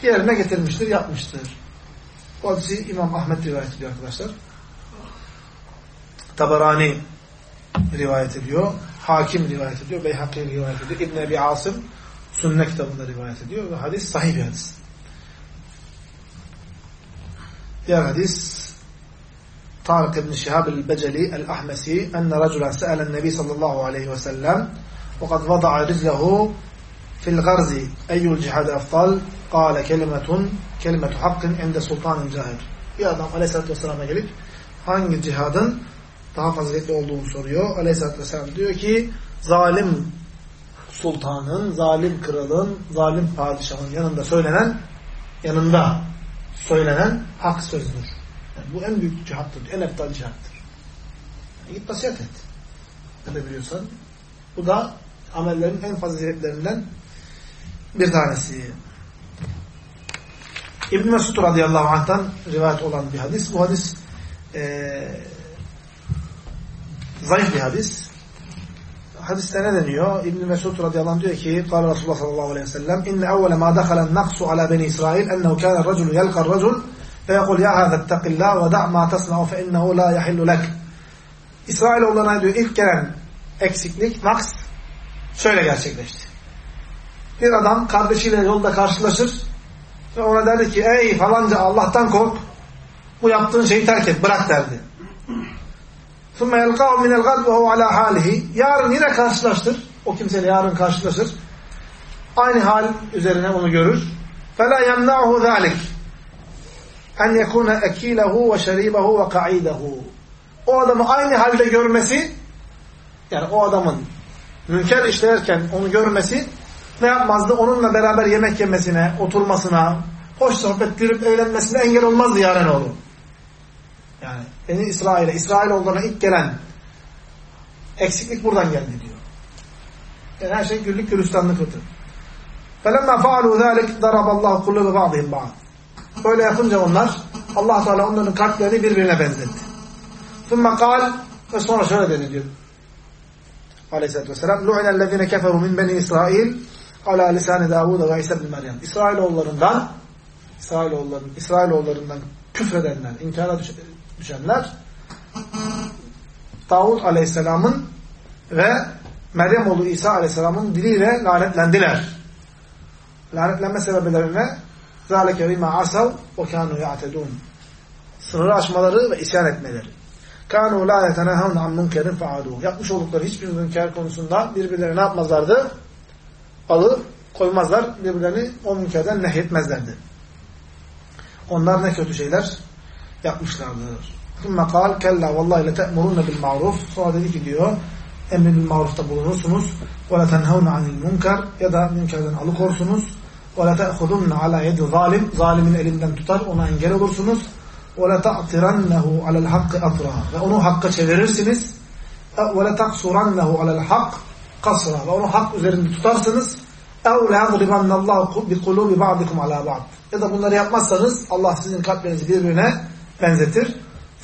Yerine getirmiştir, yapmıştır. Bu hadisi İmam Ahmet rivayet ediyor arkadaşlar. Tabarani rivayet ediyor. Hakim rivayet ediyor. Beyhakki rivayet ediyor. İbn Ebi Asım Sünne kitabında rivayet ediyor ve hadis sahih bir hadis. Diğer hadis Tarık İbn Şihab el-Beceli el-Ahmesi enne raculen se'elen nebi sallallahu aleyhi ve sellem ve kad vada'a rizlehu fil garzi eyyul cihad eftal kâle kelimetun kelimetu hakkın inde sultanın cahir. Bir adam aleyhissalatü vesselam'a gelip hangi cihadın daha faziletli olduğunu soruyor. Aleyhissalatü vesselam diyor ki zalim sultanın, zalim kralın, zalim padişahın yanında söylenen yanında söylenen hak sözdür. Bu en büyük cihattır. En eftal cihattır. Yani git nasihat et. Edebiliyorsan. Bu da amellerin en faziletlerinden bir tanesi. İbn Mesud radıyallahu anh'tan rivayet olan bir hadis. Bu hadis e, zayıf bir hadis. Hadiste ne deniyor? İbn Mesud radıyallahu anh diyor ki: "Kâle Resulullah sallallahu aleyhi ve sellem: "İnne evvele mâ dakhala en-naqsu ala beni İsrail ennehu kâne er-raculu yelqa er-racul feyekul ya hâzâ ittakillâh ve da' ma tasna'u fe innehu la yahillu lek. İsrailoğullarına diyor ilk gelen eksiklik, naks şöyle gerçekleşti. Bir adam kardeşiyle yolda karşılaşır ve ona derdi ki ey falanca Allah'tan kork bu yaptığın şeyi terk et, bırak derdi. ثُمَّ يَلْقَاهُ مِنَ الْغَدْ وَهُ عَلَى حَالِهِ Yarın yine karşılaştır. O kimseyle yarın karşılaşır. Aynı hal üzerine onu görür. فَلَا يَمْنَعُهُ ذَٰلِكِ اَنْ يَكُونَ اَك۪يلَهُ وَشَر۪يبَهُ وَقَع۪يدَهُ O adamı aynı halde görmesi yani o adamın münker işlerken onu görmesi ne yapmazdı? Onunla beraber yemek yemesine, oturmasına, hoş sohbet girip eğlenmesine engel olmazdı yarın oğlu. Yani Beni İsrail'e, İsrailoğullarına ilk gelen eksiklik buradan geldi diyor. Yani her şey güllük gülistanlıklıdır. فَلَمَّا فَعَلُوا ذَٰلِكْ دَرَبَ اللّٰهُ قُلُّبَ بَعْضِهِمْ بَعْضٍ Böyle yapınca onlar Allah Teala onların kalplerini birbirine benzetti. Sonra kal ve sonra şöyle dedi diyor. Aleyhisselatü Vesselam Lu'inellezine keferu min beni İsrail ala lisani Davud ve İsa bin Meryem. İsrailoğullarından İsrailoğulların, İsrailoğullarından küfredenler, inkara düşenler Davud Aleyhisselam'ın ve Meryem oğlu İsa Aleyhisselam'ın diliyle lanetlendiler. Lanetlenme sebeplerine ذَٰلَكَ بِمَا عَسَوْا وَكَانُوا يَعْتَدُونَ Sınırı aşmaları ve isyan etmeleri. كَانُوا لَا يَتَنَهَوْنَ عَنْ مُنْكَرٍ فَعَادُوا Yapmış oldukları hiçbir münker konusunda birbirlerine ne yapmazlardı? Alı koymazlar. Birbirlerini o münkerden nehyetmezlerdi. Onlar ne kötü şeyler yapmışlardır. ثُمَّ قَالْ كَلَّا وَاللّٰهِ لَتَأْمُرُنَّ بِالْمَعْرُوفِ Sonra dedi ki diyor, emri bil marufta bulunursunuz. وَلَتَنْهَوْنَ عَنِ الْمُنْكَرِ Ya da münkerden alıkorsunuz. وَلَتَأْخُذُنَّ عَلَى يَدِ zalim Zalimin elinden tutar, ona engel olursunuz. وَلَتَعْتِرَنَّهُ عَلَى الْحَقِّ أَطْرَى Ve onu hakka çevirirsiniz. وَلَتَقْصُرَنَّهُ عَلَى الْحَقِّ kasra ve onu hak üzerinde tutarsınız. اَوْ لَيَضْرِبَنَّ اللّٰهُ بِقُلُوبِ بَعْضِكُمْ عَلَى بَعْضٍ Ya da bunları yapmazsanız Allah sizin kalplerinizi birbirine benzetir.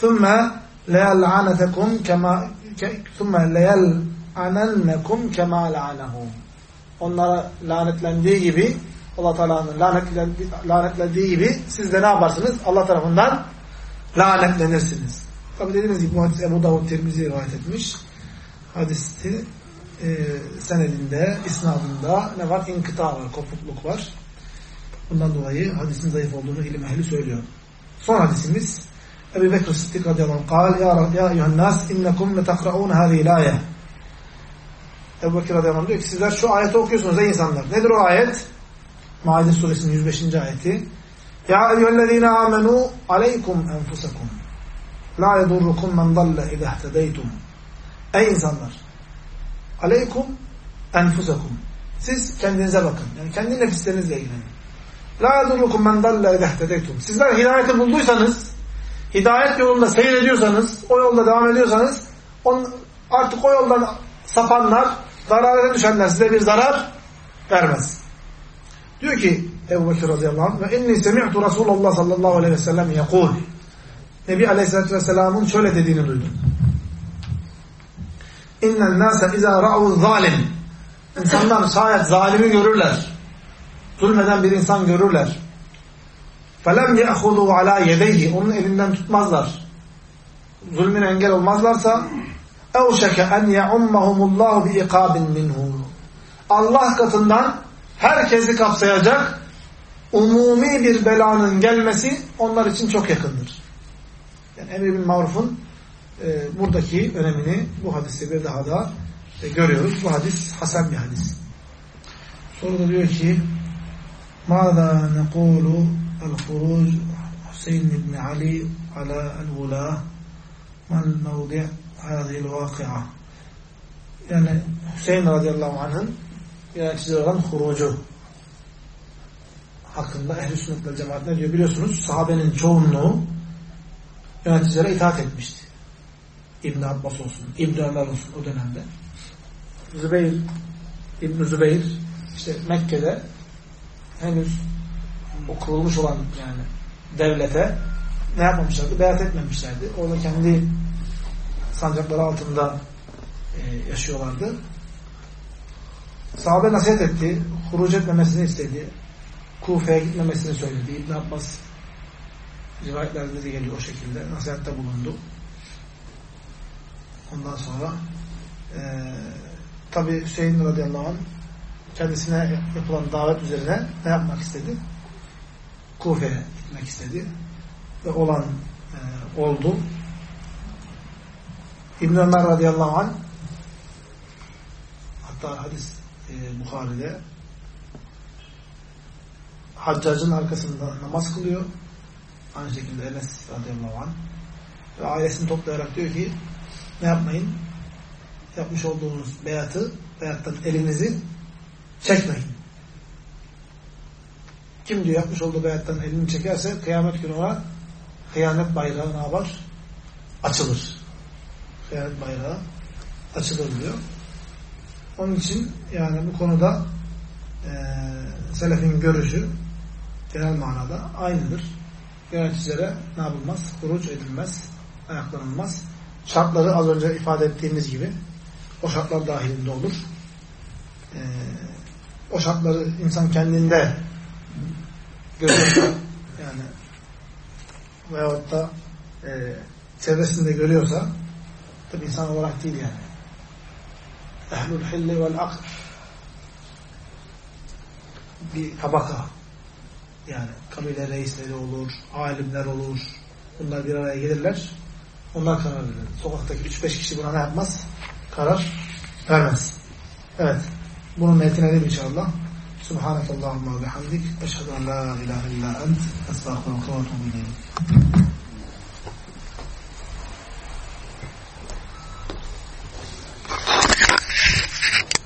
ثُمَّ لَيَلْعَنَتَكُمْ كَمَا ثُمَّ لَيَلْعَنَنَّكُمْ كَمَا لَعَنَهُمْ Onlara lanetlendiği gibi Allah Teala'nın lanetlendiği, lanetlendiği gibi siz de ne yaparsınız? Allah tarafından lanetlenirsiniz. Tabi dediğimiz gibi bu hadis Ebu Davud Tirmizi rivayet etmiş. Hadisti e, senedinde, isnadında ne var? İnkıta var, kopukluk var. Bundan dolayı hadisin zayıf olduğunu ilim ehli söylüyor. Son hadisimiz Ebu Bekir Sıddık radıyallahu anh kal Ya, ya eyyühennâs innekum letekra'ûne hâzî lâye Ebu Bekir radıyallahu anh diyor ki sizler şu ayeti okuyorsunuz ey insanlar. Nedir o ayet? Maide suresinin 105. ayeti. Ya eyyühellezîne âmenû aleykum enfusakum la yedurrukum men dalle idahtedeytum Ey insanlar! Aleykum enfusakum Siz kendinize bakın. Yani kendi nefislerinizle ilgilenin. La yedurrukum men dalle idahtedeytum Sizler hidayeti bulduysanız hidayet yolunda seyrediyorsanız, o yolda devam ediyorsanız on, artık o yoldan sapanlar, zarara düşenler size bir zarar vermez. Diyor ki Ebu Bekir radıyallahu anh ve inni semi'tu Resulullah sallallahu aleyhi ve sellem yakul Nebi aleyhissalatü vesselamın şöyle dediğini duydum. İnnen nâse izâ ra'u zalim İnsanlar şayet zalimi görürler. Zulmeden bir insan görürler. فَلَمْ يَأْخُذُوا عَلَى يَدَيْهِ Onun elinden tutmazlar. Zulmüne engel olmazlarsa اَوْشَكَ اَنْ يَعُمَّهُمُ اللّٰهُ بِاِقَابٍ مِنْهُ Allah katından herkesi kapsayacak umumi bir belanın gelmesi onlar için çok yakındır. Yani emir bin marufun e, buradaki önemini bu hadiste bir daha da e, görüyoruz. Bu hadis hasen bir hadis. Sonra da diyor ki ماذا نقول الخروج حسين بن علي على الولاة من موضع هذه الواقعة yani Hüseyin radıyallahu anh'ın yöneticiler olan hurucu hakkında ehl-i sünnet cemaat diyor biliyorsunuz sahabenin çoğunluğu yöneticilere itaat etmişti. İbn Abbas olsun, İbn Ömer olsun o dönemde. Zübeyir, İbn Zübeyir işte Mekke'de henüz o kurulmuş olan yani devlete ne yapmamışlardı? Beyat etmemişlerdi. Orada kendi sancakları altında e, yaşıyorlardı. Sahabe nasihat etti. Huruc etmemesini istedi. Kufe'ye gitmemesini söyledi. İbn Abbas rivayetlerde de geliyor o şekilde. Nasihatte bulundu. Ondan sonra e, tabi Hüseyin radıyallahu anh kendisine yapılan davet üzerine ne yapmak istedi? Kufe'ye gitmek istedi. Ve olan e, oldu. İbn Ömer radıyallahu anh hatta hadis e, Bukhari'de Haccacın arkasında namaz kılıyor. Aynı şekilde Enes radıyallahu anh ve ailesini toplayarak diyor ki ne yapmayın? Yapmış olduğunuz beyatı, beyattan elinizi çekmeyin. Kim diyor yapmış olduğu beyattan elini çekerse kıyamet günü ona kıyamet bayrağı ne yapar? Açılır. Kıyamet bayrağı açılır diyor. Onun için yani bu konuda e, selefin görüşü genel manada aynıdır. Yöneticilere ne yapılmaz? Kuruç edilmez, ayaklanılmaz. Şartları az önce ifade ettiğimiz gibi o şartlar dahilinde olur. Ee, o şartları insan kendinde görüyorsa yani veyahut da e, çevresinde görüyorsa tabi insan olarak değil yani. Ehlul hilli vel akd bir tabaka yani kabile reisleri olur, alimler olur. Bunlar bir araya gelirler. Onlar karar verir. Sokaktaki 3-5 kişi buna ne yapmaz? Karar vermez. Evet. Bunun niyetine inşallah. Subhanakallahumma ve bihamdik. Eşhedü en la ilahe illa ent. Estağfurullah ve.